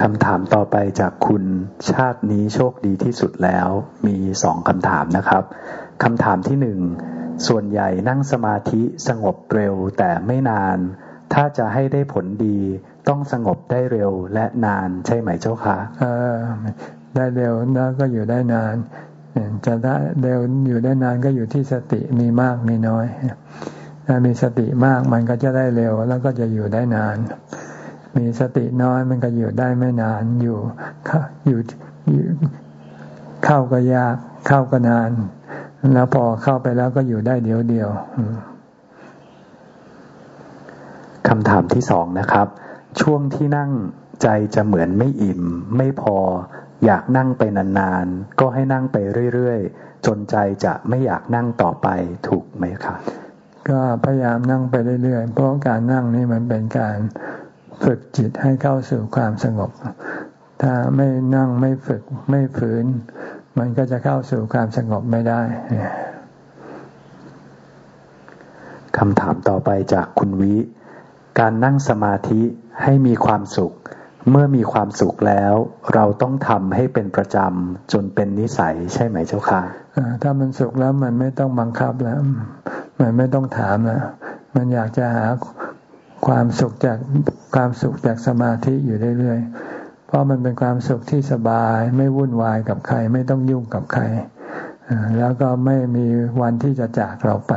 คำถามต่อไปจากคุณชาตินี้โชคดีที่สุดแล้ว มีสองคำถามนะครับคำถามที่หนึ่งส่วนใหญ่นั่งสมาธิสงบเร็วแต่ไม่นาน ถ้าจะให้ได้ผลดีต้องสงบได้เร็วและนานใช่ไหมเจ้าคะเออได้เร็วแล้วก็อยู่ได้นาน จะได้เร็วอยู่ได้นานก็อยู่ที่สติมีมากมีน้อยถ้ามีสติมากมันก็จะได้เร็วแล้วก็จะอยู่ได้นาน มีสติน้อยมันก็อยู่ได้ไม่นานอยู่อยู่เข้าก็ยากเข้าก็นาน แล้วพอเข้าไปแล้วก็อยู่ได้เดียวเดียวคำถามที่สองนะครับ ช่วงที่นั่งใจจะเหมือนไม่อิ่ม ไม่พอ อยากนั่งไปนานๆ ก็ให้นั่งไปเรื่อยๆ จนใจจะไม่อยากนั่งต่อไปถูกไหมครับก็พยายามนั่งไปเรื่อยๆ เพราะการนั่งนี่มันเป็นการฝึกจิตให้เข้าสู่ความสงบ ถ้าไม่นั่งไม่ฝึกไม่ฝืน มันก็จะเข้าสู่ความสงบไม่ได้คำถามต่อไปจากคุณวิ การนั่งสมาธิให้มีความสุข เมื่อมีความสุขแล้ว เราต้องทำให้เป็นประจำจนเป็นนิสัยใช่ไหมเจ้าค่ะถ้ามันสุขแล้วมันไม่ต้องบังคับแล้ว มันไม่ต้องถามแล้วมันอยากจะหาความสุขจากความสุขจากสมาธิอยู่เรื่อยๆ เพราะมันเป็นความสุขที่สบายไม่วุ่นวายกับใคร ไม่ต้องยุ่งกับใคร แล้วก็ไม่มีวันที่จะจากเราไป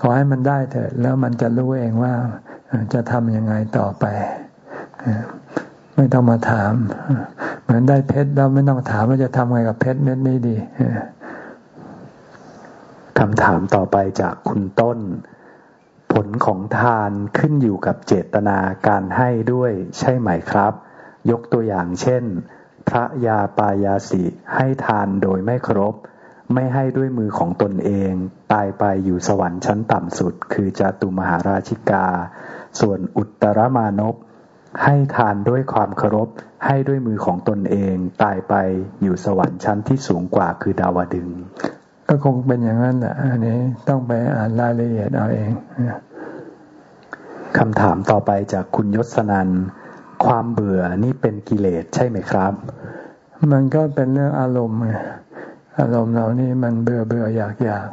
ขอให้มันได้เถิดแล้วมันจะรู้เองว่า จะทำยังไงต่อไป ไม่ต้องมาถาม เหมือนได้เพชรเราไม่ต้องถามว่าจะทำไงกับเพชรเม็ดนี้ดีคำถามต่อไปจากคุณต้น ผลของทานขึ้นอยู่กับเจตนาการให้ด้วยใช่ไหมครับ ยกตัวอย่างเช่น พระยาปายาสิให้ทานโดยไม่ครบ ไม่ให้ด้วยมือของตนเอง ตายไปอยู่สวรรค์ชั้นต่ำสุด คือจตุมหาราชิกา ส่วนอุตรมานพให้ทานด้วยความเคารพให้ด้วยมือของตนเองตายไปอยู่สวรรค์ชั้นที่สูงกว่าคือดาวดึง ก็คงเป็นอย่างนั้นแหละอันนี้ต้องไปอ่านรายละเอียดเอาเองคำถามต่อไปจากคุณยศนันความเบื่อนี่เป็นกิเลสใช่ไหมครับ มันก็เป็นเรื่องอารมณ์อารมณ์เรานี่มันเบื่อเบื่ออยากอยาก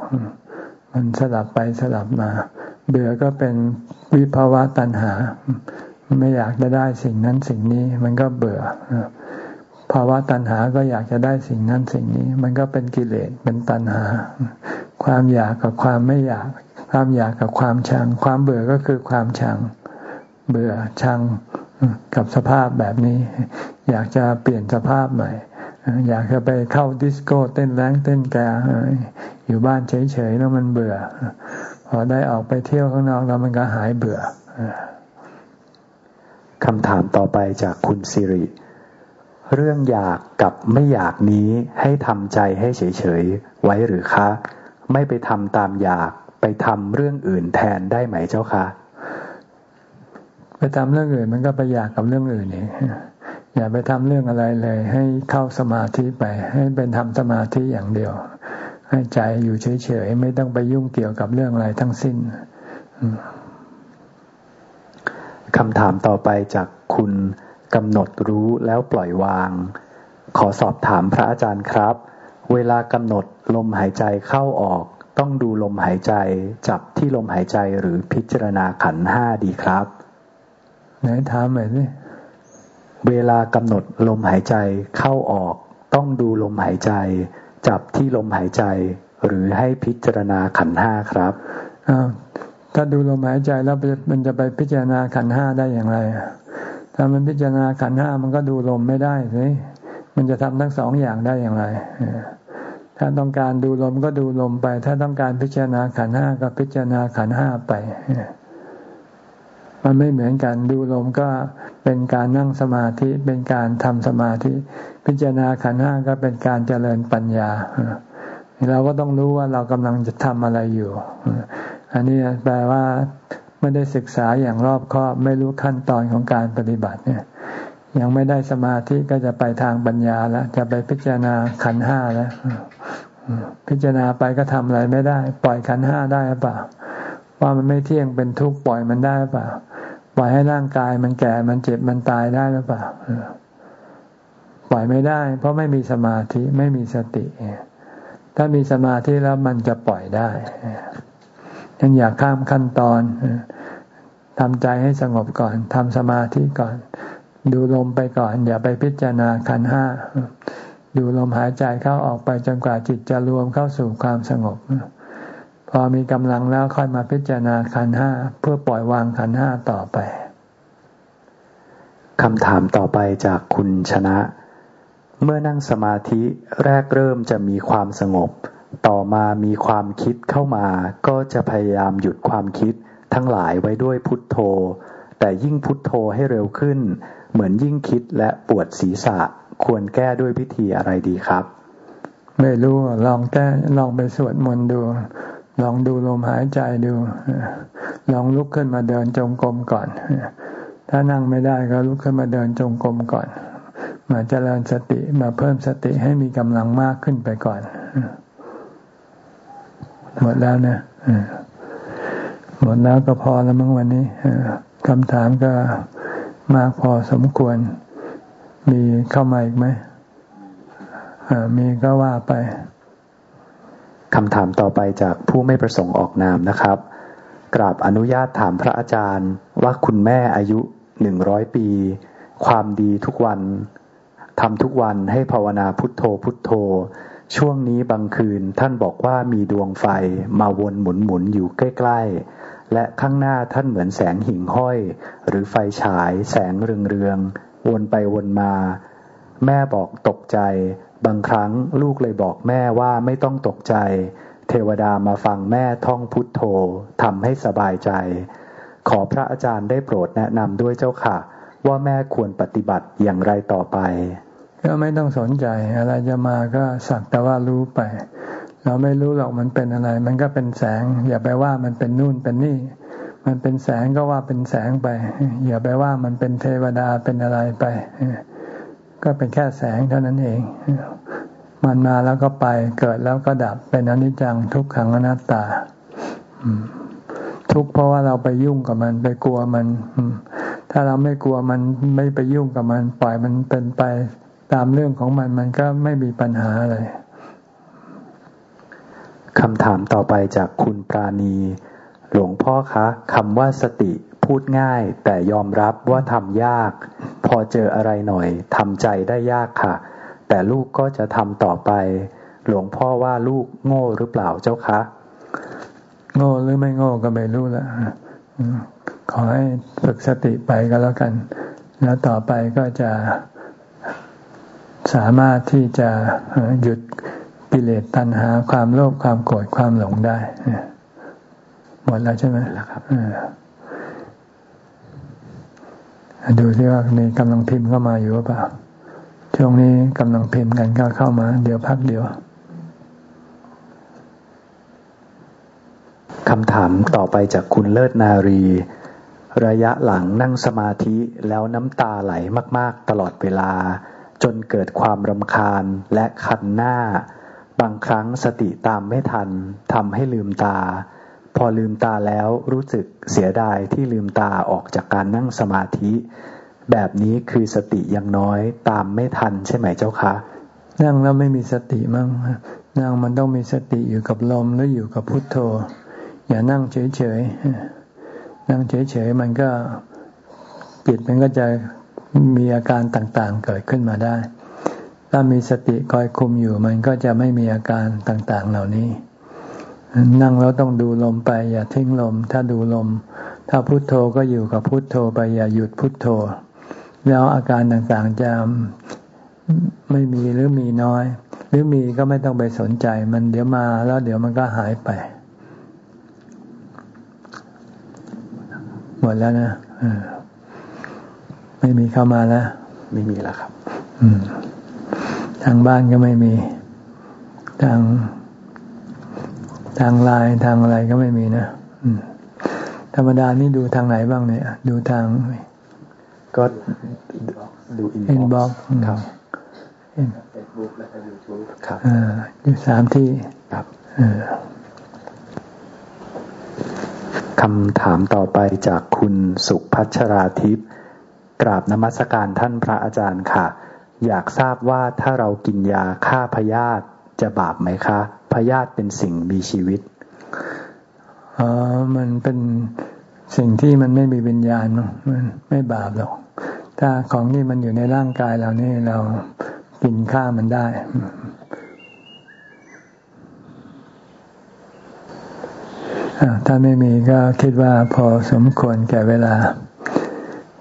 มันสลับไปสลับมา เบื่อก็เป็นวิภาวะตัณหา ไม่อยากจะได้สิ่งนั้นสิ่งนี้ มันก็เบื่อภาวะตัณหาก็อยากจะได้สิ่งนั้นสิ่งนี้ มันก็เป็นกิเลสเป็นตัณหา ความอยากกับความไม่อยาก ความอยากกับความชัง ความเบื่อก็คือความชัง เบื่อชังกับสภาพแบบนี้ อยากจะเปลี่ยนสภาพใหม่ อยากจะไปเข้าดิสโก้เต้นแรงเต้นแกอยู่บ้านเฉยๆแล้วมันเบื่อ พอได้ออกไปเที่ยวข้างนอกแล้วมันก็หายเบื่อคำถามต่อไปจากคุณสิริ เรื่องอยากกับไม่อยากนี้ให้ทำใจให้เฉยๆไว้หรือคะ ไม่ไปทำตามอยากไปทำเรื่องอื่นแทนได้ไหมเจ้าคะ ไปทำเรื่องอื่นมันก็ไปอยากกับเรื่องอื่นนี่อย่าไปทำเรื่องอะไรเลย ให้เข้าสมาธิไป ให้เป็นทำสมาธิอย่างเดียว ให้ใจอยู่เฉยๆไม่ต้องไปยุ่งเกี่ยวกับเรื่องอะไรทั้งสิ้นคำถามต่อไปจากคุณกำหนดรู้แล้วปล่อยวาง ขอสอบถามพระอาจารย์ครับ เวลากำหนดลมหายใจเข้าออก ต้องดูลมหายใจ จับที่ลมหายใจหรือพิจารณาขันห้าดีครับ ไหนถามหน่อยสิเวลากำหนดลมหายใจเข้าออก ต้องดูลมหายใจ จับที่ลมหายใจ หรือให้พิจารณาขันห้าครับถ้าดูลมหายใจแล้วมันจะไปพิจารณาขันห้าได้อย่างไรถ้ามันพิจารณาขันห้ามันก็ดูลมไม่ได้สิมันจะทำทั้งสองอย่างได้อย่างไร ถ้าต้องการดูลมก็ดูลมไป ถ้าต้องการพิจารณาขันห้าก็พิจารณาขันห้าไป มันไม่เหมือนกันดูลมก็เป็นการนั่งสมาธิเป็นการทำสมาธิ พิจารณาขันห้าก็เป็นการเจริญปัญญา เราก็ต้องรู้ว่าเรากำลังจะทำอะไรอยู่ อันนี้แปลว่าไม่ได้ศึกษาอย่างรอบคอบไม่รู้ขั้นตอนของการปฏิบัติเนี่ย ยังไม่ได้สมาธิก็จะไปทางปัญญาแล้วจะไปพิจารณาขันห้าแล้วพิจารณาไปก็ทำอะไรไม่ได้ ปล่อยขันห้าได้หรือเปล่าว่ามันไม่เที่ยงเป็นทุกข์ปล่อยมันได้หรือเปล่าปล่อยให้ร่างกายมันแก่มันเจ็บมันตายได้หรือเปล่า ปล่อยไม่ได้ เพราะไม่มีสมาธิไม่มีสติ ถ้ามีสมาธิแล้วมันจะปล่อยได้ยังอยากข้ามขั้นตอนทำใจให้สงบก่อนทำสมาธิก่อน ดูลมไปก่อน อย่าไปพิจารณาขันห้าดูลมหายใจเข้าออกไปจนกว่าจิตจะรวมเข้าสู่ความสงบ พอมีกำลังแล้วค่อยมาพิจารณาขันห้าเพื่อปล่อยวางขันห้าต่อไปคำถามต่อไปจากคุณชนะ เมื่อนั่งสมาธิแรกเริ่มจะมีความสงบ ต่อมามีความคิดเข้ามา ก็จะพยายามหยุดความคิดทั้งหลายไว้ด้วยพุทโธ แต่ยิ่งพุทโธให้เร็วขึ้น เหมือนยิ่งคิดและปวดศีรษะควรแก้ด้วยพิธีอะไรดีครับ ไม่รู้ลองแก้ลองไปสวดมนต์ดู ลองดูลมหายใจดู ลองลุกขึ้นมาเดินจงกรมก่อน ถ้านั่งไม่ได้ก็ลุกขึ้นมาเดินจงกรมก่อน มาเจริญสติมาเพิ่มสติให้มีกำลังมากขึ้นไปก่อน หมดแล้วนะหมดแล้วก็พอแล้วมั้งวันนี้คำถามก็มากพอสมควร มีเข้ามาอีกไหมมีก็ว่าไปคำถามต่อไปจากผู้ไม่ประสงค์ออกนามนะครับ กราบอนุญาตถามพระอาจารย์ว่าคุณแม่อายุหนึ่งร้อยปี ความดีทุกวัน ทำทุกวันให้ภาวนาพุทโธพุทโธ ช่วงนี้บางคืนท่านบอกว่ามีดวงไฟมาวนหมุนหมุนอยู่ใกล้ๆ และข้างหน้าท่านเหมือนแสงหิ่งห้อย หรือไฟฉายแสงเรืองๆ วนไปวนมา แม่บอกตกใจ บางครั้งลูกเลยบอกแม่ว่าไม่ต้องตกใจ เทวดามาฟังแม่ท่องพุทโธทำให้สบายใจ ขอพระอาจารย์ได้โปรดแนะนำด้วยเจ้าค่ะ ว่าแม่ควรปฏิบัติอย่างไรต่อไป ก็ไม่ต้องสนใจ อะไรจะมาก็สักแต่ว่ารู้ไป เราไม่รู้หรอกมันเป็นอะไร มันก็เป็นแสง อย่าไปว่ามันเป็นนู่นเป็นนี่ มันเป็นแสงก็ว่าเป็นแสงไป อย่าไปว่ามันเป็นเทวดาเป็นอะไรไป ก็เป็นแค่แสงเท่านั้นเอง มันมาแล้วก็ไปเกิดแล้วก็ดับเป็นอนิจจังทุกขังอนัตตาทุกเพราะว่าเราไปยุ่งกับมันไปกลัวมัน ถ้าเราไม่กลัวมันไม่ไปยุ่งกับมัน ปล่อยมันเป็นไป ตามเรื่องของมันมันก็ไม่มีปัญหาอะไรคำถามต่อไปจากคุณปราณี หลวงพ่อคะคำว่าสติพูดง่าย แต่ยอมรับว่าทำยาก พอเจออะไรหน่อยทำใจได้ยากค่ะ แต่ลูกก็จะทำต่อไป หลวงพ่อว่าลูกโง่หรือเปล่าเจ้าคะ โง่หรือไม่โง่ก็ไม่รู้ละขอให้ฝึกสติไปก็แล้วกัน แล้วต่อไปก็จะ สามารถที่จะหยุดกิเลสตัณหา ความโลภความโกรธความหลงได้หมดแล้วใช่ไหมแล้วครับดูที่ว่ามีกำลังพิมพ์เข้ามาอยู่หรือเปล่าช่วงนี้กำลังพิมพ์กันก็เข้ามา เดี๋ยวพักเดี๋ยวคำถามต่อไปจากคุณเลิศนารี ระยะหลังนั่งสมาธิแล้วน้ำตาไหลมาก ๆ ตลอดเวลา จนเกิดความรำคาญและคันหน้า บางครั้งสติตามไม่ทันทำให้ลืมตา พอลืมตาแล้วรู้สึกเสียดายที่ลืมตาออกจากการนั่งสมาธิ แบบนี้คือสติยังน้อยตามไม่ทันใช่ไหมเจ้าคะ นั่งแล้วไม่มีสติมั่งนั่งมันต้องมีสติอยู่กับลมหรืออยู่กับพุทโธ อย่านั่งเฉยๆนั่งเฉยๆมันก็จิตมันก็จะ มีอาการต่างๆเกิดขึ้นมาได้ ถ้ามีสติคอยคุมอยู่ มันก็จะไม่มีอาการต่างๆเหล่านี้ นั่งแล้วต้องดูลมไป อย่าทิ้งลม ถ้าดูลม ถ้าพุโทโธก็อยู่กับพุโทโธไปอย่าหยุดพุโทโธ แล้วอาการต่างๆจะไม่มีหรือมีน้อย หรือมีก็ไม่ต้องไปสนใจ มันเดี๋ยวมาแล้วเดี๋ยวมันก็หายไป หมดแล้วนะ ไม่มีเข้ามาแล้ว ไม่มีแล้วครับอืมทางบ้านก็ไม่มี ทางทางไลน์ทางอะไรก็ไม่มีนะธรรมดานี่ดูทางไหนบ้างเนี่ย ดูทาง ก็ดู inbox ครับเฟซบุ๊กแล้วก็ยูทูบครับอ่าอยู่สามที่ครับคำถามต่อไปจากคุณสุพัชราทิพย์ กราบนมัสการท่านพระอาจารย์ค่ะ อยากทราบว่าถ้าเรากินยาฆ่าพยาธิจะบาปไหมคะพยาธิเป็นสิ่งมีชีวิตอ๋อมันเป็นสิ่งที่มันไม่มีวิญญาณมันไม่บาปหรอก ถ้าของที่มันอยู่ในร่างกายเรานี่เรากินฆ่ามันได้ ถ้าไม่มีก็คิดว่าพอสมควรแก่เวลา